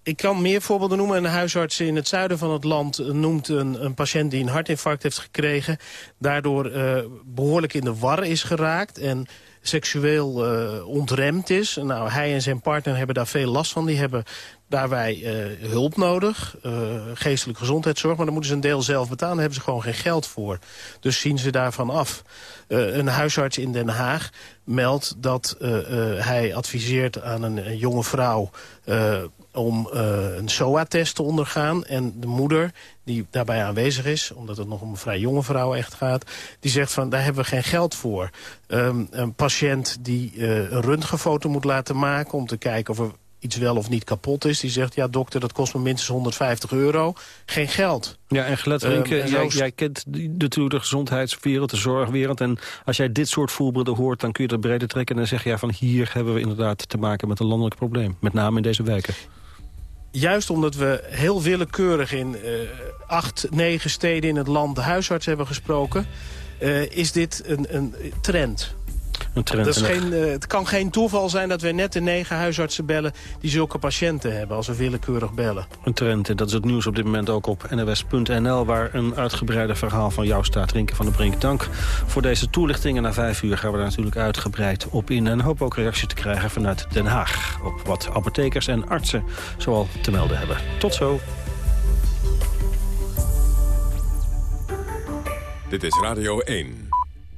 ik kan meer voorbeelden noemen. Een huisarts in het zuiden van het land noemt een, een patiënt die een hartinfarct heeft gekregen. Daardoor uh, behoorlijk in de war is geraakt en seksueel uh, ontremd is. Nou, hij en zijn partner hebben daar veel last van. Die hebben daarbij uh, hulp nodig, uh, geestelijke gezondheidszorg. Maar dan moeten ze een deel zelf betalen. Daar hebben ze gewoon geen geld voor. Dus zien ze daarvan af. Uh, een huisarts in Den Haag meldt dat hij adviseert aan een, jonge vrouw om een SOA-test te ondergaan. En de moeder die daarbij aanwezig is... omdat het nog om een vrij jonge vrouw echt gaat... die zegt van, daar hebben we geen geld voor. Um, een patiënt die een röntgenfoto moet laten maken... om te kijken of er iets wel of niet kapot is. Die zegt, ja dokter, dat kost me minstens 150 euro. Geen geld. Ja, en Gelet Ehm, en jij, kent natuurlijk de gezondheidswereld, de zorgwereld. En als jij dit soort voorbeelden hoort, dan kun je dat breder trekken. En dan zeg je, ja, van hier hebben we inderdaad te maken met een landelijk probleem. Met name in deze wijken. Juist omdat we heel willekeurig in eh, acht, negen steden in het land... de huisarts hebben gesproken... eh, is dit een, een trend. Een trend. Dat is En geen, eh, het kan geen toeval zijn dat we net de negen huisartsen bellen... die zulke patiënten hebben als we willekeurig bellen. Een trend, en dat is het nieuws op dit moment ook op nws.nl... waar een uitgebreider verhaal van jou staat, Rinke van der Brink. Dank voor deze toelichtingen. Na vijf uur gaan we daar natuurlijk uitgebreid op in... en hoop ook reactie te krijgen vanuit Den Haag... op wat apothekers en artsen zoal te melden hebben. Tot zo. Dit is Radio 1.